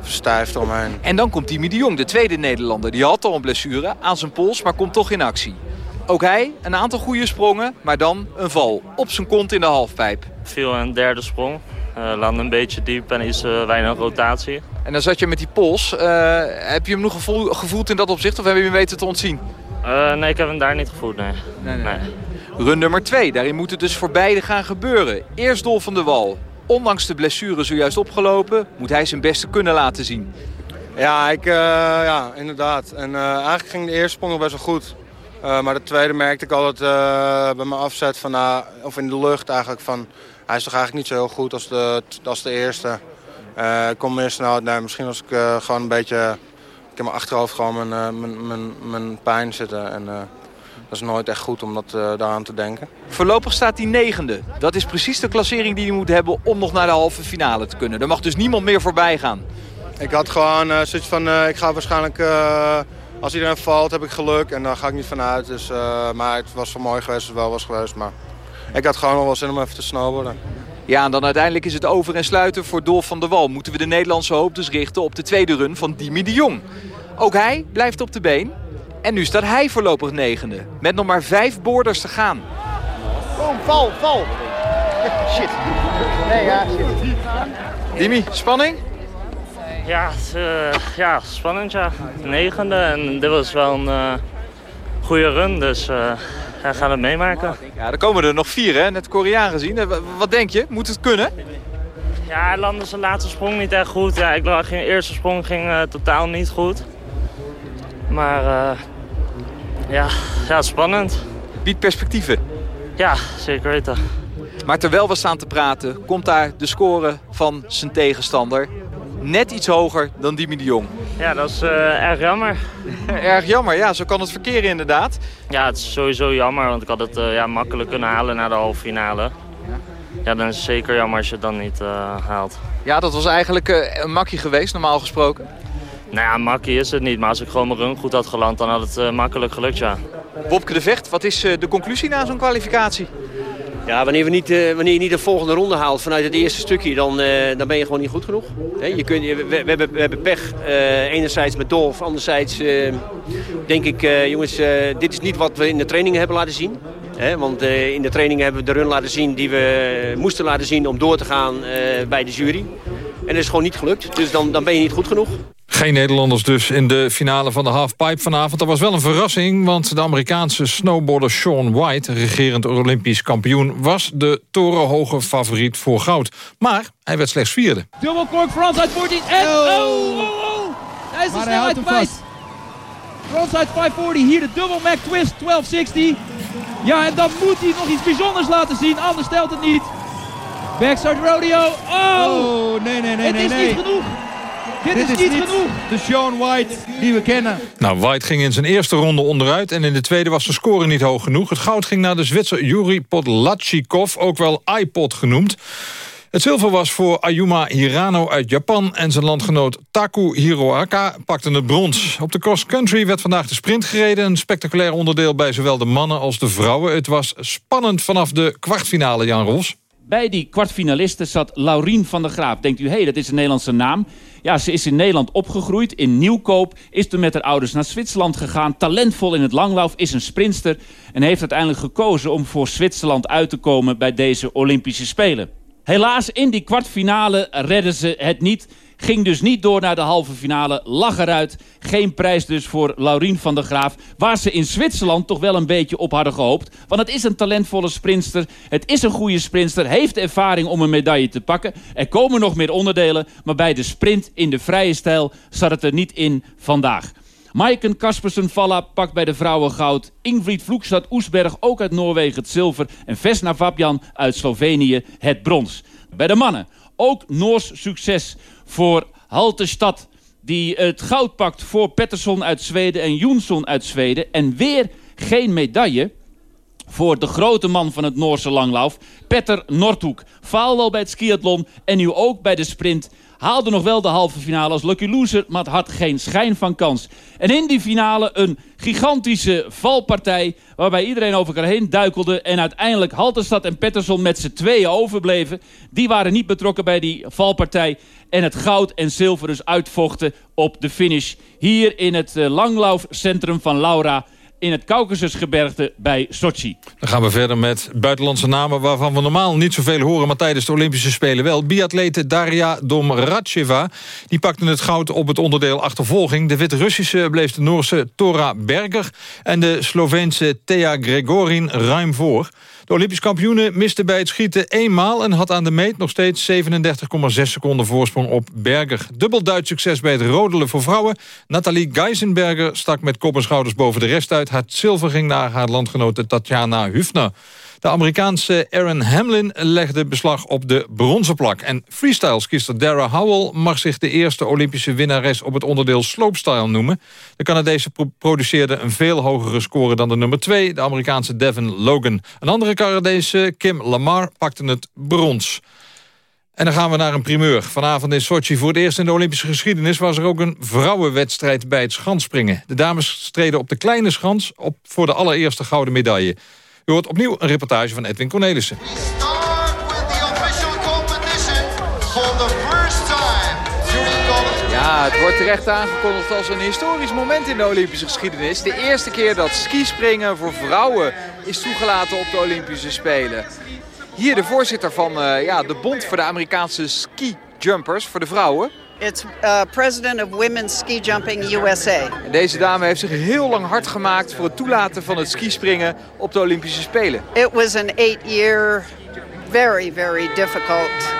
verstijfd omheen. En dan komt Dimi de Jong, de tweede Nederlander. Die had al een blessure aan zijn pols, maar komt toch in actie. Ook hij, een aantal goede sprongen, maar dan een val. Op zijn kont in de halfpijp. Viel een derde sprong. Uh, landde een beetje diep en is uh, weinig rotatie. En dan zat je met die pols. Uh, heb je hem nog gevoel, gevoeld in dat opzicht of heb je hem weten te ontzien? nee, ik heb hem daar niet gevoeld, nee. nee, nee. nee. Run nummer 2, daarin moet het dus voor beide gaan gebeuren. Eerst Dolf van der Wal. Ondanks de blessure zojuist opgelopen, moet hij zijn beste kunnen laten zien. Ja, ik, uh, ja inderdaad. En uh, eigenlijk ging de eerste sprong nog best wel goed. Uh, maar de tweede merkte ik al dat bij mijn afzet, van, of in de lucht eigenlijk, van... Hij is toch eigenlijk niet zo heel goed als de, als de eerste. ik kom meer snel, misschien was ik gewoon een beetje... Ik heb mijn achterhoofd gewoon mijn, mijn, mijn, mijn pijn zitten. En, dat is nooit echt goed om dat, uh, daaraan te denken. Voorlopig staat hij negende. Dat is precies de klassering die hij moet hebben om nog naar de halve finale te kunnen. Er mag dus niemand meer voorbij gaan. Ik had gewoon uh, zoiets van, uh, ik ga waarschijnlijk, als iedereen valt heb ik geluk. En daar ga ik niet vanuit. Dus, maar het was wel mooi geweest het wel was geweest. Maar ik had gewoon nog wel zin om even te snowboarden. Ja, en dan uiteindelijk is het over en sluiten voor Dolf van der Wal. Moeten we de Nederlandse hoop dus richten op de tweede run van Dimi de Jong. Ook hij blijft op de been. En nu staat hij voorlopig negende. Met nog maar vijf boorders te gaan. Kom, val, val. Shit. Nee, ja, shit. Dimi, spanning? Ja, uh, ja, spannend ja. Negende en dit was wel een uh, goede run, dus uh, hij gaat het meemaken. Ja, er komen er nog vier, hè? net Koreaan gezien. Wat denk je? Moet het kunnen? Ja, hij landde zijn laatste sprong niet echt goed. Ja, ik lag geen eerste sprong ging totaal niet goed. Maar ja, ja, spannend. Biedt perspectieven? Ja, zeker weten. Maar terwijl we staan te praten, komt daar de score van zijn tegenstander. Net iets hoger dan Dimi de Jong. Ja, dat is uh, erg jammer. erg jammer, ja. Zo kan het verkeren inderdaad. Ja, het is sowieso jammer, want ik had het uh, ja, makkelijk kunnen halen naar de halve finale. Ja, dan is het zeker jammer als je het dan niet uh, haalt. Ja, dat was eigenlijk een makkie geweest, normaal gesproken. Nou ja, makkie is het niet. Maar als ik gewoon mijn run goed had geland, dan had het uh, makkelijk gelukt, ja. Bobke de Vecht, wat is uh, de conclusie na zo'n kwalificatie? Ja, wanneer, we niet, uh, wanneer je niet de volgende ronde haalt vanuit het eerste stukje, dan, dan ben je gewoon niet goed genoeg. He, je kunt, we, we, hebben, we hebben pech, enerzijds met Dolf, anderzijds denk ik, jongens, dit is niet wat we in de trainingen hebben laten zien. He, want in de trainingen hebben we de run laten zien die we moesten laten zien om door te gaan bij de jury. En dat is gewoon niet gelukt, dus dan, dan ben je niet goed genoeg. Geen Nederlanders dus in de finale van de halfpipe vanavond. Dat was wel een verrassing, want de Amerikaanse snowboarder Sean White... regerend Olympisch kampioen, was de torenhoge favoriet voor goud. Maar hij werd slechts vierde. Dubbel kork Frans uit 14 en... Oh, oh, oh, oh. Hij is de snelheid kwijt. Frontside 540, hier de double Mac twist 1260. Ja, en dan moet hij nog iets bijzonders laten zien, anders stelt het niet. Backside rodeo. Oh! Oh, nee, nee, nee, Het nee, is nee. niet genoeg. Dit, is, niet genoeg. de Sean White die we kennen. Nou, White ging in zijn eerste ronde onderuit... en in de tweede was de score niet hoog genoeg. Het goud ging naar de Zwitser Yuri Podlachikov, ook wel iPod genoemd. Het zilver was voor Ayuma Hirano uit Japan... en zijn landgenoot Taku Hiroaka pakten het brons. Op de cross-country werd vandaag de sprint gereden... een spectaculair onderdeel bij zowel de mannen als de vrouwen. Het was spannend vanaf de kwartfinale, Jan Ros. Bij die kwartfinalisten zat Laurien van der Graaf. Denkt u, hé, hey, dat is een Nederlandse naam. Ja, ze is in Nederland opgegroeid, in Nieuwkoop. Is toen met haar ouders naar Zwitserland gegaan. Talentvol in het langlauf, is een sprinster. En heeft uiteindelijk gekozen om voor Zwitserland uit te komen bij deze Olympische Spelen. Helaas, in die kwartfinale redden ze het niet. Ging dus niet door naar de halve finale. Lag eruit. Geen prijs dus voor Laurien van der Graaf. Waar ze in Zwitserland toch wel een beetje op hadden gehoopt. Want het is een talentvolle sprinster. Het is een goede sprinster. Heeft ervaring om een medaille te pakken. Er komen nog meer onderdelen. Maar bij de sprint in de vrije stijl zat het er niet in vandaag. Maiken Kaspersen Valla pakt bij de vrouwen goud. Ingrid Vloekstad Oesberg ook uit Noorwegen het zilver. En Vesna Fabian uit Slovenië het brons. Bij de mannen ook Noors succes voor Halterstad. Die het goud pakt voor Pettersson uit Zweden en Jonsson uit Zweden. En weer geen medaille voor de grote man van het Noorse langlauf, Petter Nordhoek. Faal wel bij het skiathlon en nu ook bij de sprint. Haalde nog wel de halve finale als lucky loser, maar het had geen schijn van kans. En in die finale een gigantische valpartij... waarbij iedereen over elkaar heen duikelde... en uiteindelijk Halterstad en Pettersson met z'n tweeën overbleven. Die waren niet betrokken bij die valpartij... en het goud en zilver dus uitvochten op de finish. Hier in het eh, langlaufcentrum van Laura in het Caucasusgebergte bij Sochi. Dan gaan we verder met buitenlandse namen... waarvan we normaal niet zoveel horen... maar tijdens de Olympische Spelen wel. Biatlete Daria Domracheva die pakte het goud op het onderdeel achtervolging. De Wit-Russische bleef de Noorse Tora Berger... en de Sloveense Thea Gregorin ruim voor. De Olympisch kampioene miste bij het schieten eenmaal... en had aan de meet nog steeds 37,6 seconden voorsprong op Berger. Dubbel Duits succes bij het rodelen voor vrouwen. Nathalie Geisenberger stak met kop en schouders boven de rest uit. Het zilver ging naar haar landgenote Tatjana Hufner. De Amerikaanse Erin Hamlin legde beslag op de bronzen plak. En freestyle-skister Dara Howell mag zich de eerste Olympische winnares... op het onderdeel slopestyle noemen. De Canadese pro produceerde een veel hogere score dan de nummer 2... de Amerikaanse Devin Logan. Een andere Canadese, Kim Lamar, pakte het brons. En dan gaan we naar een primeur. Vanavond in Sochi voor het eerst in de Olympische geschiedenis... was er ook een vrouwenwedstrijd bij het schansspringen. De dames streden op de kleine schans op voor de allereerste gouden medaille. U hoort opnieuw een reportage van Edwin Cornelissen. Ja, het wordt terecht aangekondigd als een historisch moment in de Olympische geschiedenis. De eerste keer dat skispringen voor vrouwen is toegelaten op de Olympische Spelen. Hier de voorzitter van uh, ja, de Bond voor de Amerikaanse ski jumpers, voor de vrouwen. It's uh, president of Women's Ski Jumping USA. En deze dame heeft zich heel lang hard gemaakt voor het toelaten van het skispringen op de Olympische Spelen. It was an eight-year, very, very difficult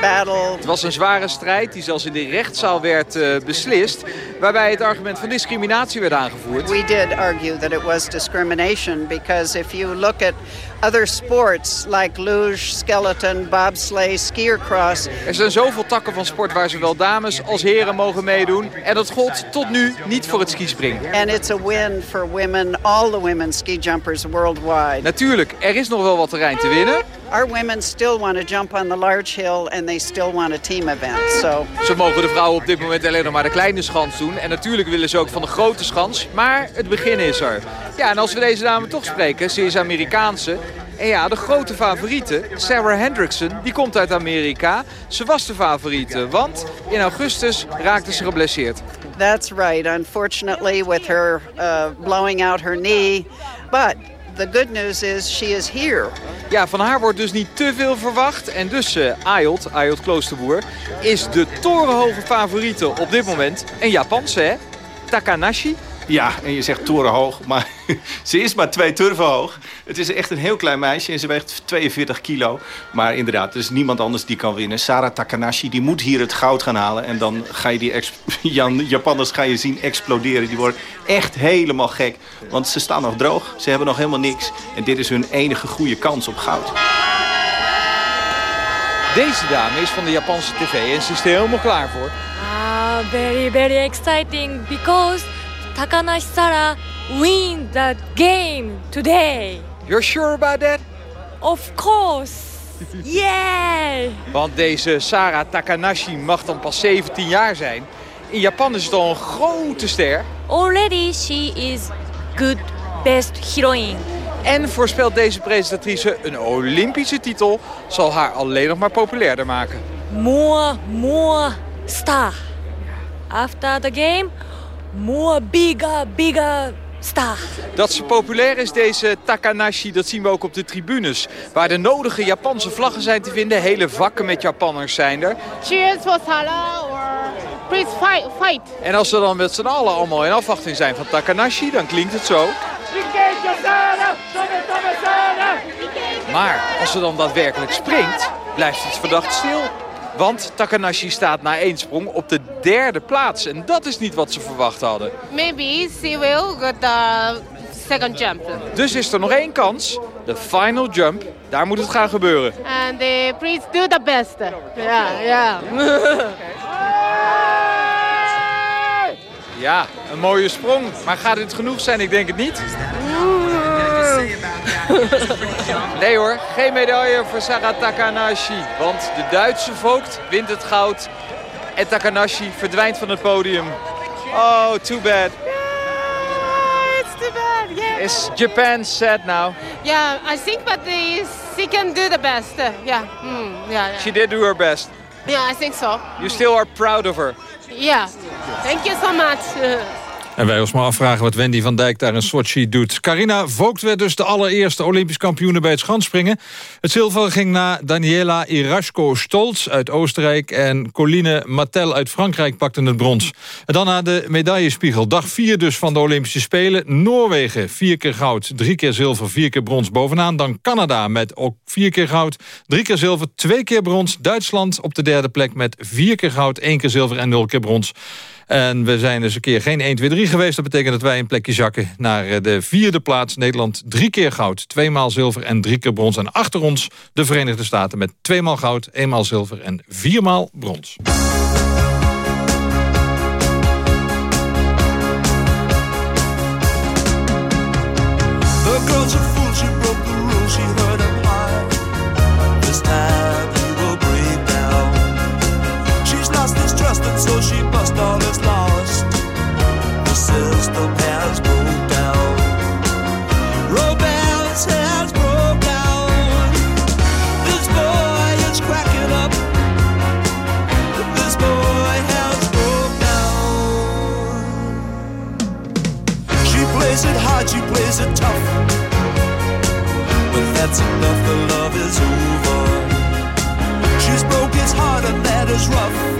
battle. Het was een zware strijd die zelfs in de rechtszaal werd uh, beslist, waarbij het argument van discriminatie werd aangevoerd. We did argue that it was discrimination because if you look at other sports like luge, skeleton, bobsleigh, skiercross. Er zijn zoveel takken van sport waar zowel dames als heren mogen meedoen. En dat gold tot nu niet voor het skispringen. And it's a win for women, all the women ski jumpers worldwide. Natuurlijk, er is nog wel wat terrein te winnen. Our women still want to jump on the large hill and they still want a team event. So. Ze mogen de vrouwen op dit moment alleen nog maar de kleine schans doen. En natuurlijk willen ze ook van de grote schans. Maar het begin is er. Ja, en als we deze dame toch spreken, ze is Amerikaanse. En ja, de grote favoriete, Sarah Hendrickson, die komt uit Amerika. Ze was de favoriete, want in augustus raakte ze geblesseerd. That's right. Unfortunately, with her uh, blowing out her knee. But the good news is she is here. Ja, van haar wordt dus niet te veel verwacht. En dus uh, Ayot, Ayot Kloosterboer, is de torenhoge favoriete op dit moment. Een Japanse, hè? Takanashi. Ja, en je zegt torenhoog, maar ze is maar twee turven hoog. Het is echt een heel klein meisje en ze weegt 42 kilo. Maar inderdaad, er is niemand anders die kan winnen. Sarah Takanashi, die moet hier het goud gaan halen. En dan ga je die Jan, Japanners ga je zien exploderen. Die worden echt helemaal gek. Want ze staan nog droog, ze hebben nog helemaal niks. En dit is hun enige goede kans op goud. Deze dame is van de Japanse tv en ze is er helemaal klaar voor. Ah, very, very exciting because Takanashi Sara win that game today. You're sure about that? Of course. Yeah! Want deze Sara Takanashi mag dan pas 17 jaar zijn. In Japan is het al een grote ster. Already she is good best heroine. En voorspelt deze presentatrice een Olympische titel zal haar alleen nog maar populairder maken. More, more star. After the game, more bigger, bigger star. Dat ze populair is, deze Takanashi, dat zien we ook op de tribunes. Waar de nodige Japanse vlaggen zijn te vinden. Hele vakken met Japanners zijn er. Cheers for Sarah or please fight. fight. En als ze dan met z'n allen allemaal in afwachting zijn van Takanashi, dan klinkt het zo. Maar als ze dan daadwerkelijk springt, blijft het verdacht stil. Want Takanashi staat na één sprong op de derde plaats. En dat is niet wat ze verwacht hadden. Maybe she will get the second jump. Dus is er nog één kans. De final jump. Daar moet het gaan gebeuren. And uh, please do the best. Ja, ja. Ja, een mooie sprong. Maar gaat dit genoeg zijn? Ik denk het niet. Nee hoor, geen medaille voor Sarah Takanashi. Want de Duitse voogd wint het goud. En Takanashi verdwijnt van het podium. Oh, too bad. It's too bad, yeah. Is Japan sad now? Yeah, I think but the, she can do the best. Yeah, mm, yeah, yeah. She did do her best. Yeah, I think so. You still are proud of her. Yeah, thank you so much. En wij ons maar afvragen wat Wendy van Dijk daar in Sochi doet. Carina Vogt werd dus de allereerste Olympisch kampioene bij het schansspringen. Het zilver ging naar Daniela Iraschko-Stolz uit Oostenrijk... en Coline Mattel uit Frankrijk pakten het brons. En dan naar de medaillespiegel. Dag 4 dus van de Olympische Spelen. Noorwegen, vier keer goud, drie keer zilver, vier keer brons bovenaan. Dan Canada met ook vier keer goud, drie keer zilver, twee keer brons. Duitsland op de derde plek met vier keer goud, één keer zilver en nul keer brons. En we zijn dus een keer geen 1, 2, 3 geweest. Dat betekent dat wij een plekje zakken naar eh, de vierde plaats. Nederland drie keer goud, tweemaal zilver en drie keer brons. En achter ons de Verenigde Staten met tweemaal goud, eenmaal zilver en viermaal brons. The broke the she all is lost. The system has broke down. Has down. This boy is cracking up. This boy has broke down. She plays it hard, she plays it tough. But that's enough, the love is over. She's broke his heart and that is rough.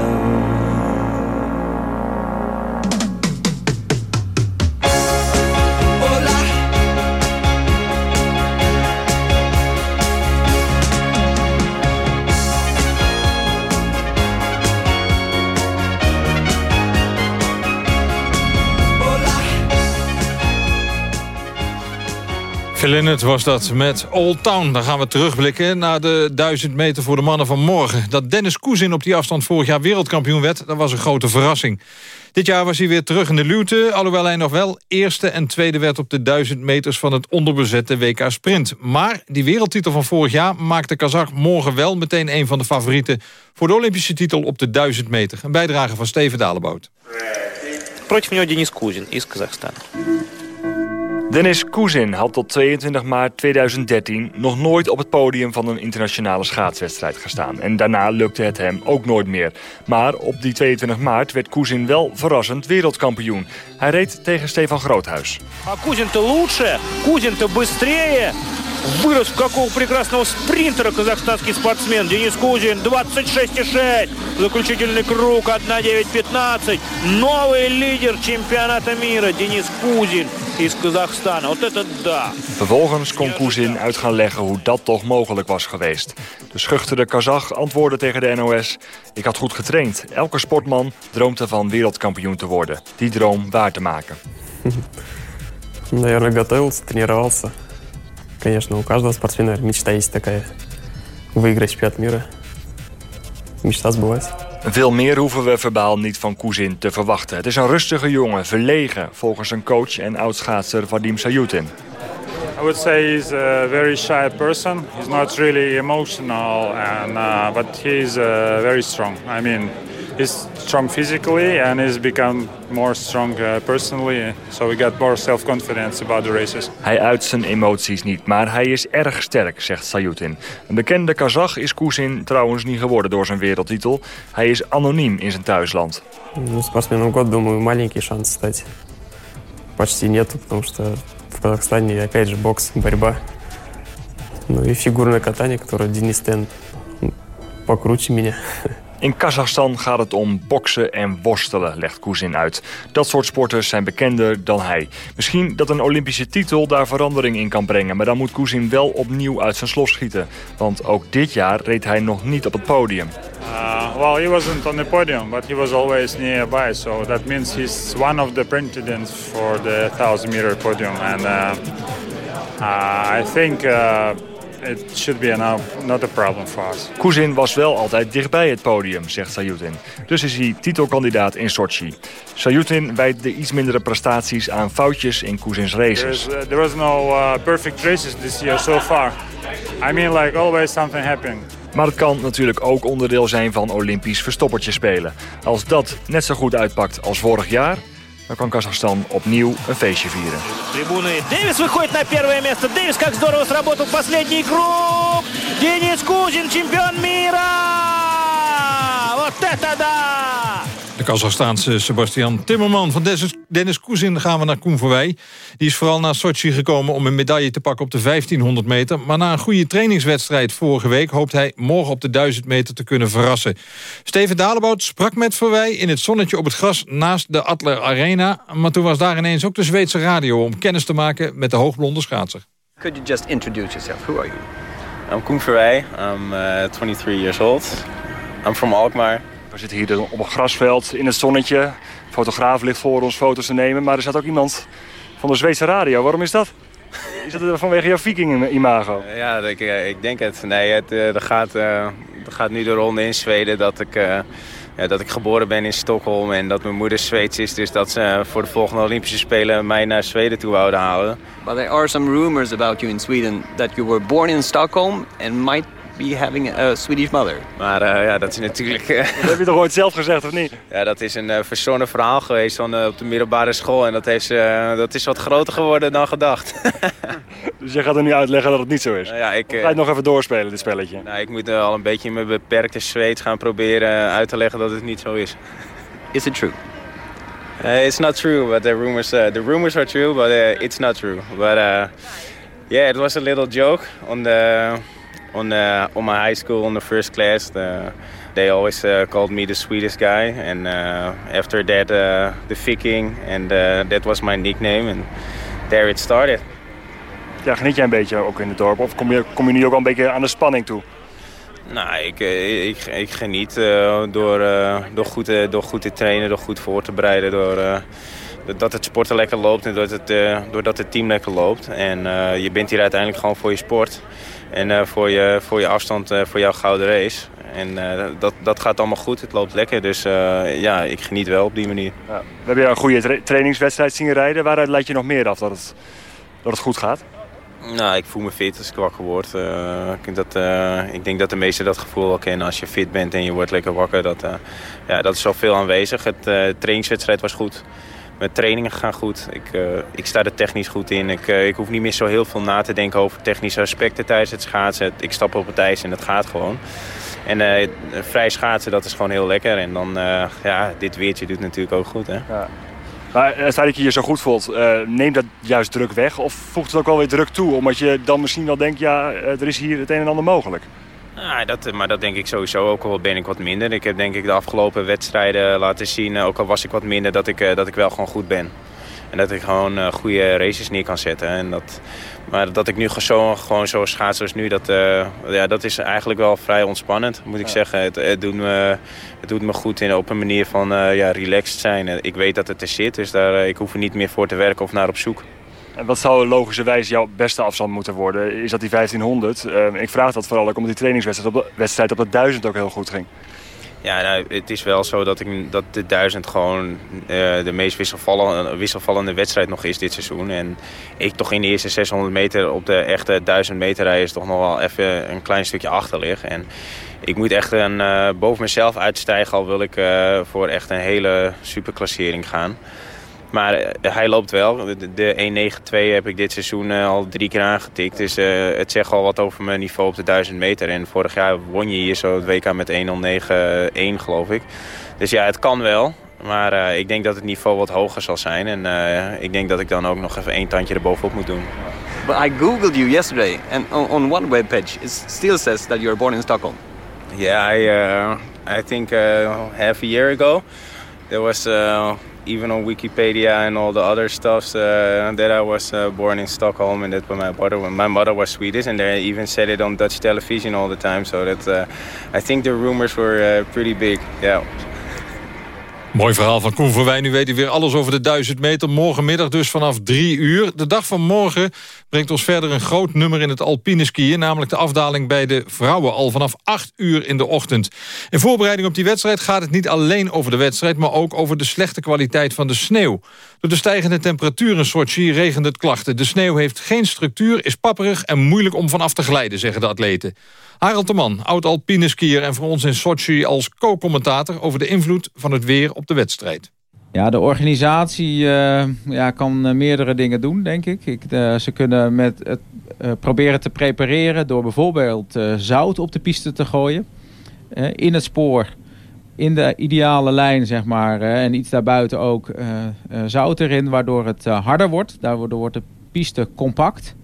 Phil was dat met Old Town. Dan gaan we terugblikken naar de 1000 meter voor de mannen van morgen. Dat Dennis Koezin op die afstand vorig jaar wereldkampioen werd... dat was een grote verrassing. Dit jaar was hij weer terug in de luwte... alhoewel hij nog wel eerste en tweede werd op de 1000 meters... van het onderbezette WK Sprint. Maar die wereldtitel van vorig jaar maakt de Kazach morgen wel... meteen een van de favorieten voor de Olympische titel op de 1000 meter. Een bijdrage van Steven Dalebout. Против него Денис Кузин из Казахстана. Dennis Koezin had tot 22 maart 2013 nog nooit op het podium van een internationale schaatswedstrijd gestaan. En daarna lukte het hem ook nooit meer. Maar op die 22 maart werd Koezin wel verrassend wereldkampioen. Hij reed tegen Stefan Groothuis. А Кузин-то лучше, Кузин-то быстрее. Вырос в какого прекрасного спринтера казахстанский спортсмен. Денис Кузин 26,6. Заключительный круг 1,9,15. Новый лидер чемпионата мира Денис Кузин из Казахстана. Вот это да. Vervolgens kon Koezin uit gaan leggen hoe dat toch mogelijk was geweest. De schuchtere Kazach antwoordde tegen de NOS... Ik had goed getraind. Elke sportman droomt ervan wereldkampioen te worden. Die droom waar te maken. Наверное, готовился, тренировался. Конечно, у каждого спортсмена мечта есть такая. Выиграть чемпионат мира. Мечта сбылась. Veel meer hoeven we verbaal niet van Koezin te verwachten. Het is een rustige jongen, verlegen, volgens zijn coach en oudschaatser Vadim Sayutin. I would say he's a very shy person. He's not really emotional, and uh, but he's uh, very strong. I mean, he's strong physically and he's become more strong uh, personally. So we got more self-confidence about the races. Hij uit zijn emoties niet, maar hij is erg sterk, zegt Sayutin. Een bekende Kazach is Koezin trouwens niet geworden door zijn wereldtitel. Hij is anoniem in zijn thuisland. Ну, спортсменом год, думаю, маленький шанс стать. Почти нету, потому что в Казахстане, опять же, бокс, борьба. Ну и фигурное катание, которое Денис Тен м, покруче меня. In Kazachstan gaat het om boksen en worstelen, legt Koezin uit. Dat soort sporters zijn bekender dan hij. Misschien dat een Olympische titel daar verandering in kan brengen... maar dan moet Koezin wel opnieuw uit zijn slof schieten. Want ook dit jaar reed hij nog niet op het podium. Uh, well, he wasn't on the podium, but he was always nearby. So that means he's one of the pretenders for the 1000 meter podium. And uh, uh, I think uh, it should be a, not a problem for us. Koezin was wel altijd dichtbij het podium, zegt Sayutin. Dus is hij titelkandidaat in Sochi. Sayutin wijt de iets mindere prestaties aan foutjes in Koezins There, races. is, uh, there was no uh, perfect races this year so far. I mean, like always something happened. Maar het kan natuurlijk ook onderdeel zijn van Olympisch verstoppertje spelen. Als dat net zo goed uitpakt als vorig jaar... dan kan Kazachstan opnieuw een feestje vieren. Трибуны. Дэвис выходит на первое место. Дэвис как здорово сработал последний круг. Денис Кузин, чемпион мира. Вот это да! Kazachstaanse Sebastian Timmerman van Dennis, Dennis Koezin gaan we naar Koen Verwij. Die is vooral naar Sochi gekomen om een medaille te pakken op de 1500 meter. Maar na een goede trainingswedstrijd vorige week... hoopt hij morgen op de 1000 meter te kunnen verrassen. Steven Dalebout sprak met Verwij in het zonnetje op het gras... naast de Adler Arena. Maar toen was daar ineens ook de Zweedse radio... om kennis te maken met de hoogblonde schaatser. Could you just introduce yourself? Who are you? I'm Koen Verwij. I'm uh, 23 years old. I'm from Alkmaar. We zitten hier op een grasveld in het zonnetje. Fotograaf ligt voor ons foto's te nemen. Maar er zat ook iemand van de Zweedse radio. Waarom is dat? Is dat vanwege jouw viking-imago? Ja, ik, eh, ik denk het. Nee, het, eh, er, gaat, eh, er gaat nu de ronde in Zweden dat ik, eh, ja, dat ik geboren ben in Stockholm en dat mijn moeder Zweeds is. Dus dat ze voor de volgende Olympische Spelen mij naar Zweden toe wouden halen. But there are some rumors about you in Sweden that you were born in Stockholm and might be having a Swedish mother. Maar eh, ja, dat is natuurlijk... eh, Dat heb je toch ooit zelf gezegd, of niet? Ja, dat is een eh, verzonnen verhaal geweest van, op de middelbare school. En dat, heeft, dat is wat groter geworden dan gedacht. Dus jij gaat er nu uitleggen dat het niet zo is? ja, ik, ga je nog even doorspelen, dit spelletje? Nou, ik moet al een beetje in mijn beperkte Zweeds gaan proberen uit te leggen dat het niet zo is. Is it true? Uh, it's not true, but the rumors, uh, the rumors are true, but uh, it's not true. But uh, yeah, it was a little joke on the on the, on my high school on the first class. The, they always uh, called me the Swedish guy, and uh, after that, uh, the Viking, and uh, that was my nickname, and there it started. Ja, geniet jij een beetje ook in het dorp? Of kom je, kom je nu ook al een beetje aan de spanning toe? Nou, ik, eh, ik, ik geniet eh, door, eh, door, goed, te- door goed te trainen, door goed voor te bereiden, door, dat het sporten lekker loopt en doordat het, doordat het team lekker loopt. En je bent hier uiteindelijk gewoon voor je sport. En voor, je, voor je afstand, voor jouw gouden race. En dat, dat gaat allemaal goed, het loopt lekker. Dus ja, ik geniet wel op die manier. Ja. We hebben jou een goede trainingswedstrijd zien rijden. Waaruit leid je nog meer af dat het, dat het goed gaat? Nou, ik voel me fit als ik wakker word. Uh, ik, dat, uh, ik denk dat de meesten dat gevoel wel kennen als je fit bent en je wordt lekker wakker. Dat, uh, ja, dat is al veel aanwezig. Het trainingswedstrijd was goed. Mijn trainingen gaan goed. Ik, ik sta er technisch goed in. Ik, ik hoef niet meer zo heel veel na te denken over technische aspecten tijdens het schaatsen. Ik stap op het ijs en het gaat gewoon. En vrij schaatsen, dat is gewoon heel lekker. En dan, ja, dit weertje doet natuurlijk ook goed. Hè? Ja. Maar het feit dat je je zo goed voelt, neemt dat juist druk weg? Of voegt het ook wel weer druk toe? Omdat je dan misschien wel denkt, ja, er is hier het een en ander mogelijk. Ja, dat, maar dat denk ik sowieso. Ook al ben ik wat minder. Ik heb denk ik de afgelopen wedstrijden laten zien, ook al was ik wat minder, dat ik, dat ik wel gewoon goed ben. En dat ik gewoon goede races neer kan zetten. En dat, maar dat ik nu zo, gewoon zo schaats zoals nu, dat, uh, ja, dat is eigenlijk wel vrij ontspannend, moet ik zeggen. Het, het, doet me, het doet me goed in, op een manier van uh, ja, relaxed zijn. Ik weet dat het er zit, dus daar, uh, ik hoef er niet meer voor te werken of naar op zoek. En wat zou logischerwijs jouw beste afstand moeten worden? Is dat die 1500? ik vraag dat vooral ook omdat die trainingswedstrijd op de, wedstrijd op de 1000 ook heel goed ging. Ja, nou, het is wel zo dat, ik, dat de 1000 gewoon uh, de meest wisselvallende, wisselvallende wedstrijd nog is dit seizoen. En ik toch in de eerste 600 meter op de echte 1000 meter rijden is toch nog wel even een klein stukje achter liggen. En ik moet echt een, uh, boven mezelf uitstijgen al wil ik uh, voor echt een hele superklassering gaan. Maar eh, hij loopt wel. De 1.92 heb ik dit seizoen eh, al drie keer aangetikt. Dus uh, het zegt al wat over mijn niveau op de 1000 meter. En vorig jaar won je hier zo het WK met 1.09.1 geloof ik. Dus ja, het kan wel. Maar uh, ik denk dat het niveau wat hoger zal zijn. En uh, ik denk dat ik dan ook nog even één tandje erbovenop moet doen. But I googled you yesterday. And on, on one webpage it still says that you were born in Stockholm. Yeah, I, uh, I think half a year ago. There was even on Wikipedia and all the other stuff uh, that I was uh, born in Stockholm and that my mother my mother was Swedish and they even said it on Dutch television all the time. So that uh, I think the rumors were uh, pretty big. Yeah. Mooi verhaal van Koen Verwijn. Nu weet u weer alles over de 1000 meter. Morgenmiddag dus vanaf 3 uur. De dag van morgen brengt ons verder een groot nummer in het alpine skiën. Namelijk de afdaling bij de vrouwen al vanaf 8 uur in de ochtend. In voorbereiding op die wedstrijd gaat het niet alleen over de wedstrijd... maar ook over de slechte kwaliteit van de sneeuw. Door de stijgende temperatuur in Sochi regent het klachten. De sneeuw heeft geen structuur, is papperig en moeilijk om vanaf te glijden, zeggen de atleten. Harald de Man, oud-alpine skier en voor ons in Sochi als co-commentator... over de invloed van het weer op de wedstrijd. Ja, de organisatie uh, ja, kan eh, meerdere dingen doen, denk ik. ik uh, ze kunnen met het proberen te prepareren door bijvoorbeeld zout op de piste te gooien. in het spoor, in de ideale lijn, zeg maar. en iets daarbuiten ook zout erin, waardoor het harder wordt. Daardoor wordt de piste compact.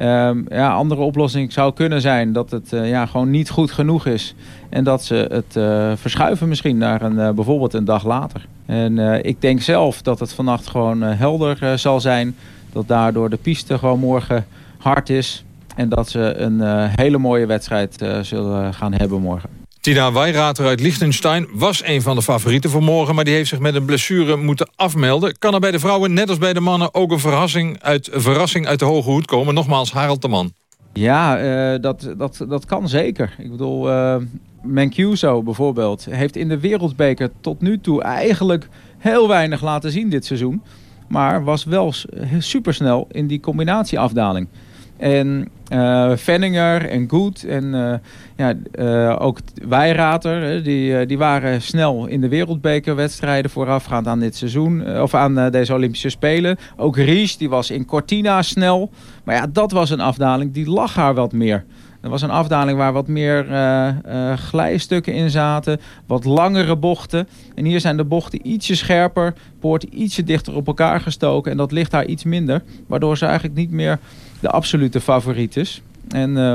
Um, ja, andere oplossing zou kunnen zijn dat het uh, ja, gewoon niet goed genoeg is. En dat ze het uh, verschuiven misschien naar een, uh, bijvoorbeeld een dag later. En ik denk zelf dat het vannacht gewoon helder zal zijn. Dat daardoor de piste gewoon morgen hard is. En dat ze een hele mooie wedstrijd zullen gaan hebben morgen. Tina Weirater uit Liechtenstein was een van de favorieten voor morgen... maar die heeft zich met een blessure moeten afmelden. Kan er bij de vrouwen, net als bij de mannen... ook een verrassing uit, verrassing uit de hoge hoed komen? Nogmaals, Harald de Man. Ja, uh, dat, dat, dat kan zeker. Ik bedoel, uh, Mancuso bijvoorbeeld... heeft in de wereldbeker tot nu toe eigenlijk heel weinig laten zien dit seizoen. Maar was wel supersnel in die combinatieafdaling. En uh, Venninger en Goed en uh, ja, uh, ook Wijrater, die, die waren snel in de wereldbekerwedstrijden voorafgaand aan dit seizoen, of aan deze Olympische Spelen. Ook Ries, die was in Cortina snel. Maar ja, dat was een afdaling, die lag haar wat meer. Dat was een afdaling waar wat meer glijstukken in zaten. Wat langere bochten. En hier zijn de bochten ietsje scherper. Poorten ietsje dichter op elkaar gestoken. En dat ligt daar iets minder. Waardoor ze eigenlijk niet meer de absolute favoriet is. En uh,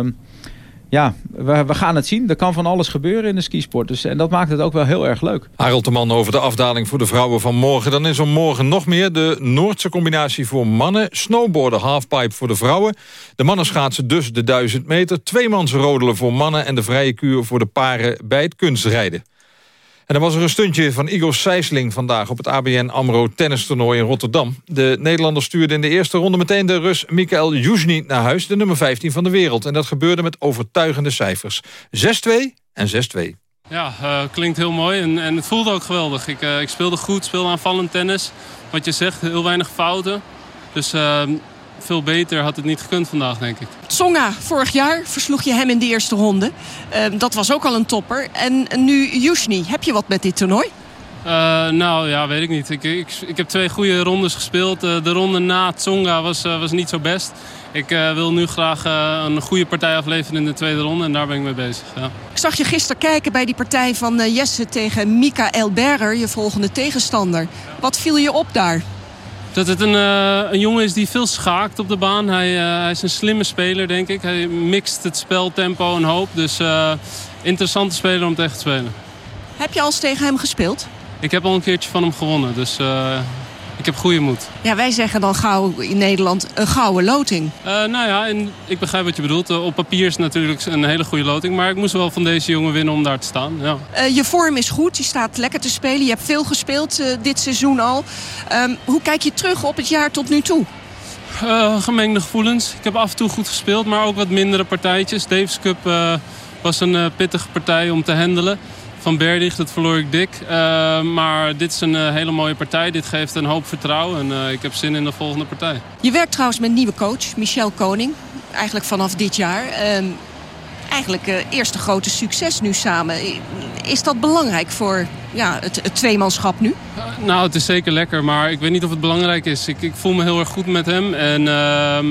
ja, we, we, gaan het zien. Er kan van alles gebeuren in de skisport. Dus, en dat maakt het ook wel heel erg leuk. Harold de Man over de afdaling voor de vrouwen van morgen. Dan is er morgen nog meer de Noordse combinatie voor mannen. Snowboarden halfpipe voor de vrouwen. De mannen schaatsen dus de 1000 meter. Tweemans rodelen voor mannen en de vrije kuur voor de paren bij het kunstrijden. En dan was er een stuntje van Igor Sijsling vandaag... op het ABN AMRO tennistoernooi in Rotterdam. De Nederlander stuurde in de eerste ronde meteen de Rus Mikael Juzny naar huis... de nummer 15 van de wereld. En dat gebeurde met overtuigende cijfers. 6-2 en 6-2. Ja, uh, klinkt heel mooi en, en het voelde ook geweldig. Ik, uh, ik speelde goed, speelde aanvallend tennis. Wat je zegt, heel weinig fouten. Dus uh, veel beter had het niet gekund vandaag, denk ik. Tsonga, vorig jaar versloeg je hem in de eerste ronde. dat was ook al een topper. En nu Yushni. Heb je wat met dit toernooi? Uh, nou ja, weet ik niet. Ik, ik, ik heb twee goede rondes gespeeld. Uh, de ronde na Tsonga was, uh, was niet zo best. Ik wil nu graag een goede partij afleveren in de tweede ronde. En daar ben ik mee bezig. Ja. Ik zag je gisteren kijken bij die partij van Jesse tegen Mikael Berger. Je volgende tegenstander. Wat viel je op daar? Dat het een, een jongen is die veel schaakt op de baan. Hij, hij is een slimme speler, denk ik. Hij mixt het speltempo een hoop. Dus interessante speler om tegen te spelen. Heb je al eens tegen hem gespeeld? Ik heb al een keertje van hem gewonnen, dus uh, ik heb goede moed. Ja, wij zeggen dan gauw in Nederland een gouden loting. Uh, nou ja, en ik begrijp wat je bedoelt. Uh, op papier is het natuurlijk een hele goede loting. Maar ik moest wel van deze jongen winnen om daar te staan. Ja. je vorm is goed, je staat lekker te spelen. Je hebt veel gespeeld dit seizoen al. Um, hoe kijk je terug op het jaar tot nu toe? gemengde gevoelens. Ik heb af en toe goed gespeeld, maar ook wat mindere partijtjes. Davis Cup was een pittige partij om te handelen van Berdig. Dat verloor ik dik. Uh, maar dit is een uh, hele mooie partij. Dit geeft een hoop vertrouwen. En uh, ik heb zin in de volgende partij. Je werkt trouwens met een nieuwe coach, Michel Koning. Eigenlijk vanaf dit jaar. Ehm, eigenlijk eerste grote succes nu samen. Is dat belangrijk voor ja, het, het tweemanschap nu? nou, het is zeker lekker. Maar ik weet niet of het belangrijk is. Ik, ik voel me heel erg goed met hem. En ehm,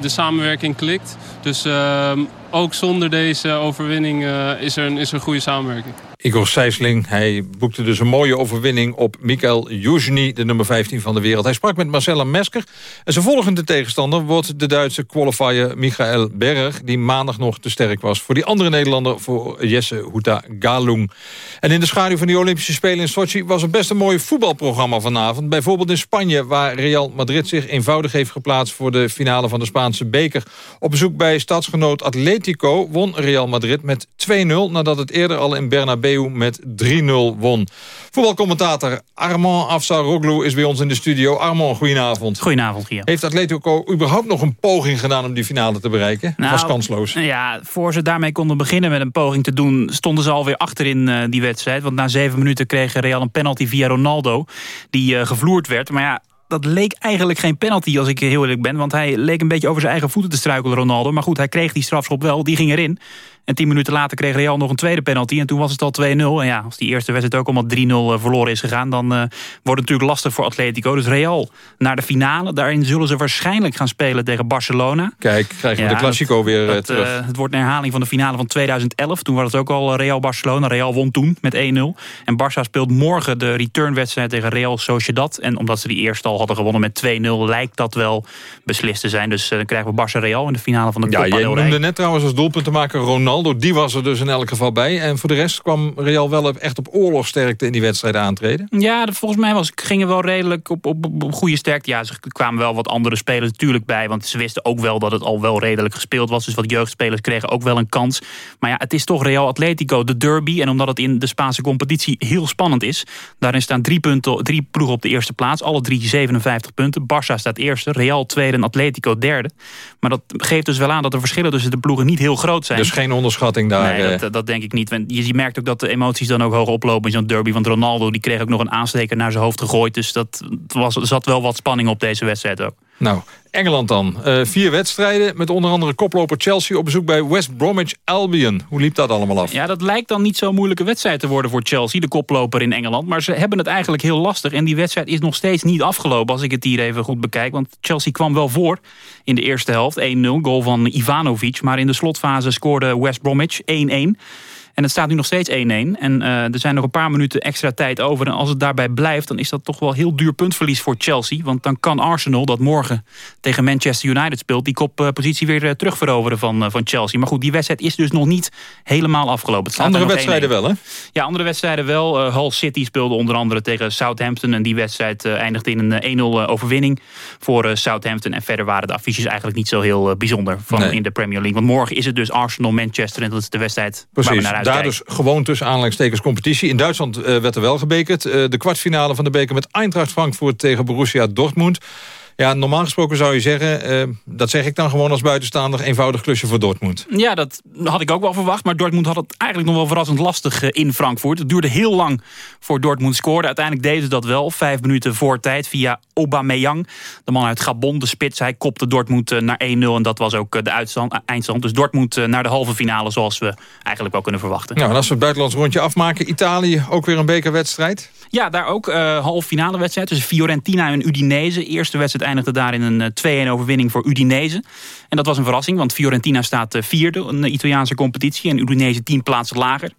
de samenwerking klikt. Dus ehm, ook zonder deze overwinning is, er een, is er een goede samenwerking. Igor Sijsling, hij boekte dus een mooie overwinning op Mikael Juzny, de nummer 15 van de wereld. Hij sprak met Marcella Mesker. En zijn volgende tegenstander wordt de Duitse qualifier Michael Berg... die maandag nog te sterk was voor die andere Nederlander... voor Jesse Huta Galung. En in de schaduw van die Olympische Spelen in Sochi... was er best een mooi voetbalprogramma vanavond. Bijvoorbeeld in Spanje, waar Real Madrid zich eenvoudig heeft geplaatst... voor de finale van de Spaanse beker. Op bezoek bij stadsgenoot Atletico won Real Madrid met 2-0... nadat het eerder al in Bernabeu met 3-0 won. Voetbalcommentator Armand Afsaroglu is bij ons in de studio. Armand, goedenavond. Goedenavond, Gio. Heeft Atletico überhaupt nog een poging gedaan om die finale te bereiken? Nou, was kansloos. Ja, voor ze daarmee konden beginnen met een poging te doen... stonden ze alweer achter in uh, die wedstrijd. Want na zeven minuten kreeg Real een penalty via Ronaldo... die uh, gevloerd werd. Maar ja, dat leek eigenlijk geen penalty als ik heel eerlijk ben. Want hij leek een beetje over zijn eigen voeten te struikelen, Ronaldo. Maar goed, hij kreeg die strafschop wel, die ging erin. En tien minuten later kreeg Real nog een tweede penalty. En toen was het al 2-0. En ja, als die eerste wedstrijd ook allemaal 3-0 eh, verloren is gegaan... dan uh, wordt het natuurlijk lastig voor Atletico. Dus Real naar de finale. Daarin zullen ze waarschijnlijk gaan spelen tegen Barcelona. Kijk, krijgen we de Classico weer het, terug. Uh, het wordt een herhaling van de finale van 2011. Toen was het ook al Real-Barcelona. Real won toen met 1-0. En Barça speelt morgen de returnwedstrijd tegen Real Sociedad. En omdat ze die eerste al hadden gewonnen met 2-0... lijkt dat wel beslist te zijn. Dus dan krijgen we Barça-Real in de finale van de Copa Ja, je noemde net trouwens als doelpunt te maken Ronaldo. Die was er dus in elk geval bij. En voor de rest kwam Real wel echt op oorlogsterkte in die wedstrijd aantreden. Ja, volgens mij was, gingen wel redelijk op, op, op, goede sterkte. Ja, ze kwamen wel wat andere spelers natuurlijk bij. Want ze wisten ook wel dat het al wel redelijk gespeeld was. Dus wat jeugdspelers kregen ook wel een kans. Maar ja, het is toch Real Atletico, de derby. En omdat het in de Spaanse competitie heel spannend is. Daarin staan drie, punten, drie ploegen op de eerste plaats. Alle drie 57 punten. Barça staat eerste, Real tweede en Atletico derde. Maar dat geeft dus wel aan dat de verschillen tussen de ploegen niet heel groot zijn. Dus geen onderschatting daar. Nee, dat, dat, denk ik niet. Je merkt ook dat de emoties dan ook hoog oplopen in zo'n derby. Want Ronaldo die kreeg ook nog een aansteker naar zijn hoofd gegooid. Dus dat was, zat wel wat spanning op deze wedstrijd ook. Nou, Engeland dan. Uh, vier wedstrijden met onder andere koploper Chelsea op bezoek bij West Bromwich Albion. Hoe liep dat allemaal af? Ja, dat lijkt dan niet zo'n moeilijke wedstrijd te worden voor Chelsea, de koploper in Engeland. Maar ze hebben het eigenlijk heel lastig en die wedstrijd is nog steeds niet afgelopen als ik het hier even goed bekijk. Want Chelsea kwam wel voor in de eerste helft, 1-0, goal van Ivanovic. Maar in de slotfase scoorde West Bromwich 1-1. En het staat nu nog steeds 1-1. En uh, er zijn nog een paar minuten extra tijd over. En als het daarbij blijft, dan is dat toch wel heel duur puntverlies voor Chelsea. Want dan kan Arsenal, dat morgen tegen Manchester United speelt... die koppositie weer uh, terugveroveren van, uh, van Chelsea. Maar goed, die wedstrijd is dus nog niet helemaal afgelopen. andere wedstrijden wel, hè? Ja, andere wedstrijden wel. Hull City speelde onder andere tegen Southampton. En die wedstrijd eindigde in een 1-0 overwinning voor Southampton. En verder waren de affiches eigenlijk niet zo heel bijzonder van, nee. in de Premier League. Want morgen is het dus Arsenal-Manchester. En dat is de wedstrijd Precies. waar we naar uit daar kijk. dus gewoon tussen aanleidingstekens competitie. In Duitsland eh, werd er wel gebekerd. Eh, de kwartfinale van de beker met Eintracht Frankfurt tegen Borussia Dortmund. Ja, normaal gesproken zou je zeggen, eh, dat zeg ik dan gewoon als buitenstaander... eenvoudig klusje voor Dortmund. Ja, dat had ik ook wel verwacht. Maar Dortmund had het eigenlijk nog wel verrassend lastig eh, in Frankfurt. Het duurde heel lang voor Dortmund scoorde. Uiteindelijk deden ze dat wel. Vijf minuten voor tijd via Aubameyang. De man uit Gabon, de spits. Hij kopte Dortmund eh, naar 1-0. En dat was ook de uitstand, eindstand. Dus Dortmund naar de halve finale zoals we eigenlijk wel kunnen verwachten. Nou, en als we het buitenlands rondje afmaken... Italië, ook weer een bekerwedstrijd. Ja, daar ook uh, halve finale wedstrijd tussen Fiorentina en Udinese. Eerste wedstrijd eindigde daar in een uh, 2-1 overwinning voor Udinese. En dat was een verrassing, want Fiorentina staat uh, vierde in de Italiaanse competitie... en Udinese tien plaatsen lager.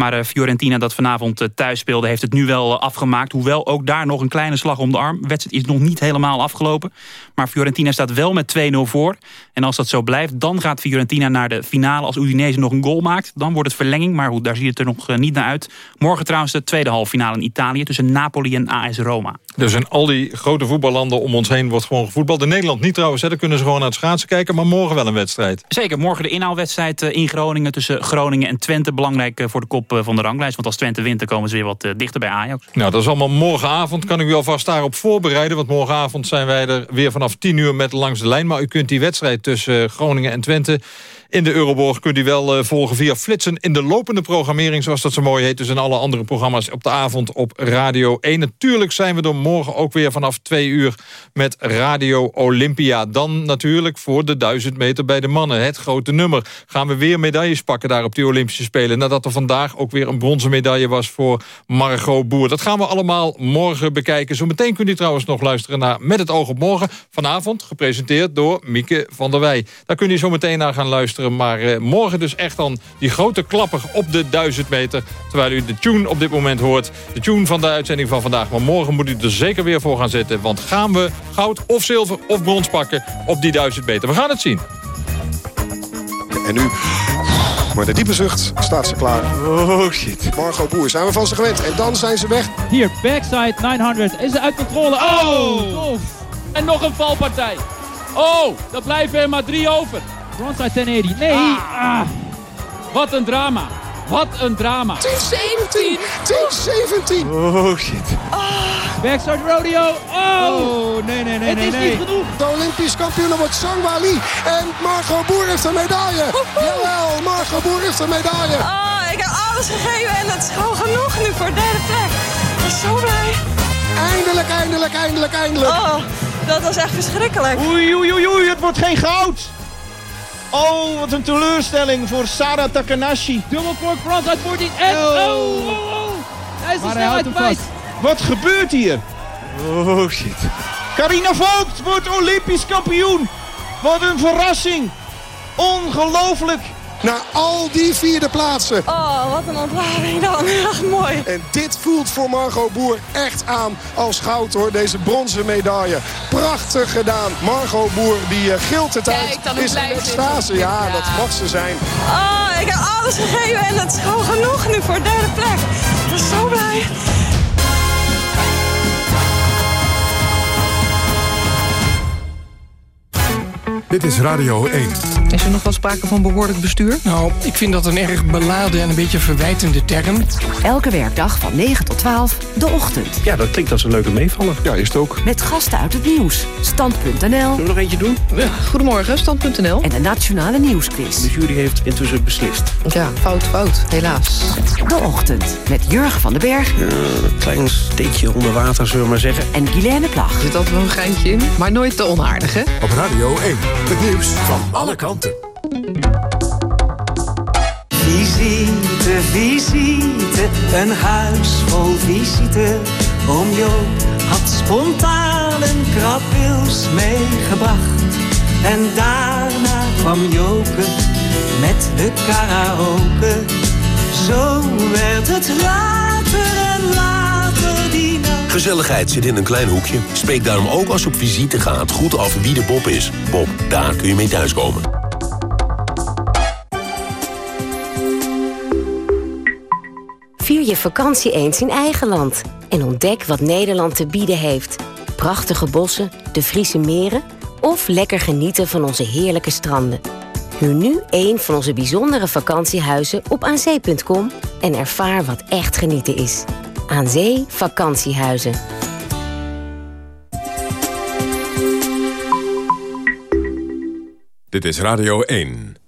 Maar uh, Fiorentina dat vanavond uh, thuis speelde heeft het nu wel uh, afgemaakt. Hoewel ook daar nog een kleine slag om de arm. De wedstrijd is nog niet helemaal afgelopen. Maar Fiorentina staat wel met 2-0 voor. En als dat zo blijft, dan gaat Fiorentina naar de finale. Als Udinese nog een goal maakt, dan wordt het verlenging. Maar goed, daar ziet het er nog niet naar uit. Morgen trouwens de tweede halve finale in Italië... tussen Napoli en AS Roma. Dus in al die grote voetballanden om ons heen wordt gewoon gevoetbald. In Nederland niet trouwens, hè. daar kunnen ze gewoon naar het schaatsen kijken. Maar morgen wel een wedstrijd. Zeker, morgen de inhaalwedstrijd in Groningen... tussen Groningen en Twente. Belangrijk voor de kop van de ranglijst. Want als Twente wint, dan komen ze weer wat dichter bij Ajax. Nou, dat is allemaal morgenavond. Kan ik u alvast daarop voorbereiden. Want morgenavond zijn wij er weer vanaf 10 uur met Langs de Lijn. Maar u kunt die wedstrijd tussen Groningen en Twente... in de Euroborg kunt u wel uh, volgen via Flitsen... in de lopende programmering, zoals dat zo mooi heet. Dus in alle andere programma's op de avond op Radio 1. Natuurlijk zijn we er morgen ook weer vanaf 2 uur... met Radio Olympia. Dan natuurlijk voor de 1000 meter bij de mannen. Het grote nummer. Gaan we weer medailles pakken daar op die Olympische Spelen. Nadat er vandaag ook weer een bronzen medaille was voor Margot Boer. Dat gaan we allemaal morgen bekijken. Zometeen kunt u trouwens nog luisteren naar Met het oog op morgen. Vanavond gepresenteerd door Mieke van der Wij. Daar kun je zo meteen naar gaan luisteren. Maar uh, morgen dus echt dan die grote klapper op de 1000 meter. Terwijl u de tune op dit moment hoort. De tune van de uitzending van vandaag. Maar morgen moet u er zeker weer voor gaan zitten. Want gaan we goud of zilver of brons pakken op die 1000 meter? We gaan het zien. En nu... Maar de diepe zucht staat ze klaar. Oh shit. Margot Boer zijn we van ze gewend. En dan zijn ze weg. Hier, backside 900. Is ze uit controle? Oh! oh. En nog een valpartij. Oh, er blijven er maar drie over. Frontside 1080. Nee. Ah. Ah. Wat een drama. Wat een drama. 1017. 1017. Oh shit. Ah. Backside rodeo. Oh. oh nee, nee, nee, Het nee, is nee. niet genoeg. De Olympisch kampioen wordt Sangwa Lee. En Margot Boer heeft een medaille. Jawel, Margot Boer heeft een medaille. Oh, ik heb alles gegeven en het is gewoon genoeg nu voor derde plek. Ik ben zo blij. Eindelijk, eindelijk, eindelijk, eindelijk. Oh, dat was echt verschrikkelijk. Oei, oei, oei, oei, het wordt geen goud. Oh, wat een teleurstelling voor Sarah Takanashi. Dubbel cork frontside 14. En oh, oh, oh. Hij is de snelheid kwijt. Wat gebeurt hier? Oh shit. Carina Vogt wordt Olympisch kampioen. Wat een verrassing. Ongelooflijk. Na al die vierde plaatsen. Oh, wat een ontlading dan. Echt mooi. En dit voelt voor Margot Boer echt aan als goud hoor. Deze bronzen medaille. Prachtig gedaan. Margot Boer die uh, gilt het uit. is in extase. Ja, ja, dat mag ze zijn. Oh, ik heb alles gegeven en het is gewoon genoeg nu voor derde plek. Ik ben zo blij. Dit is Radio 1. Is er nog wel sprake van behoorlijk bestuur? Nou, ik vind dat een erg beladen en een beetje verwijtende term. Elke werkdag van 9 tot 12, de ochtend. Ja, dat klinkt als een leuke meevaller. Ja, is het ook. Met gasten uit het nieuws. Stand.nl. Zullen we nog eentje doen? Ja, goedemorgen, Stand.nl. En de Nationale Nieuwsquiz. De jury heeft intussen beslist. Ja, fout, fout, helaas. De ochtend met Jurgen van den Berg. Ja, een klein steekje onder water, zullen we maar zeggen. En Guilaine Plag. Er zit altijd wel een geintje in, maar nooit te onaardig, hè? Op Radio 1. Het nieuws van alle kanten. Visite, visite, een huis vol visite. Oom Joop had spontaan een krabwils meegebracht. En daarna kwam Joke met de karaoke. Zo werd het later Gezelligheid zit in een klein hoekje. Spreek daarom ook als je op visite gaat goed af wie de Bob is. Bob, daar kun je mee thuiskomen. Vier je vakantie eens in eigen land. En ontdek wat Nederland te bieden heeft. Prachtige bossen, de Friese meren... of lekker genieten van onze heerlijke stranden. Huur nu een van onze bijzondere vakantiehuizen op aanzee.com en ervaar wat echt genieten is. Aan Zee Vakantiehuizen. Dit is Radio 1.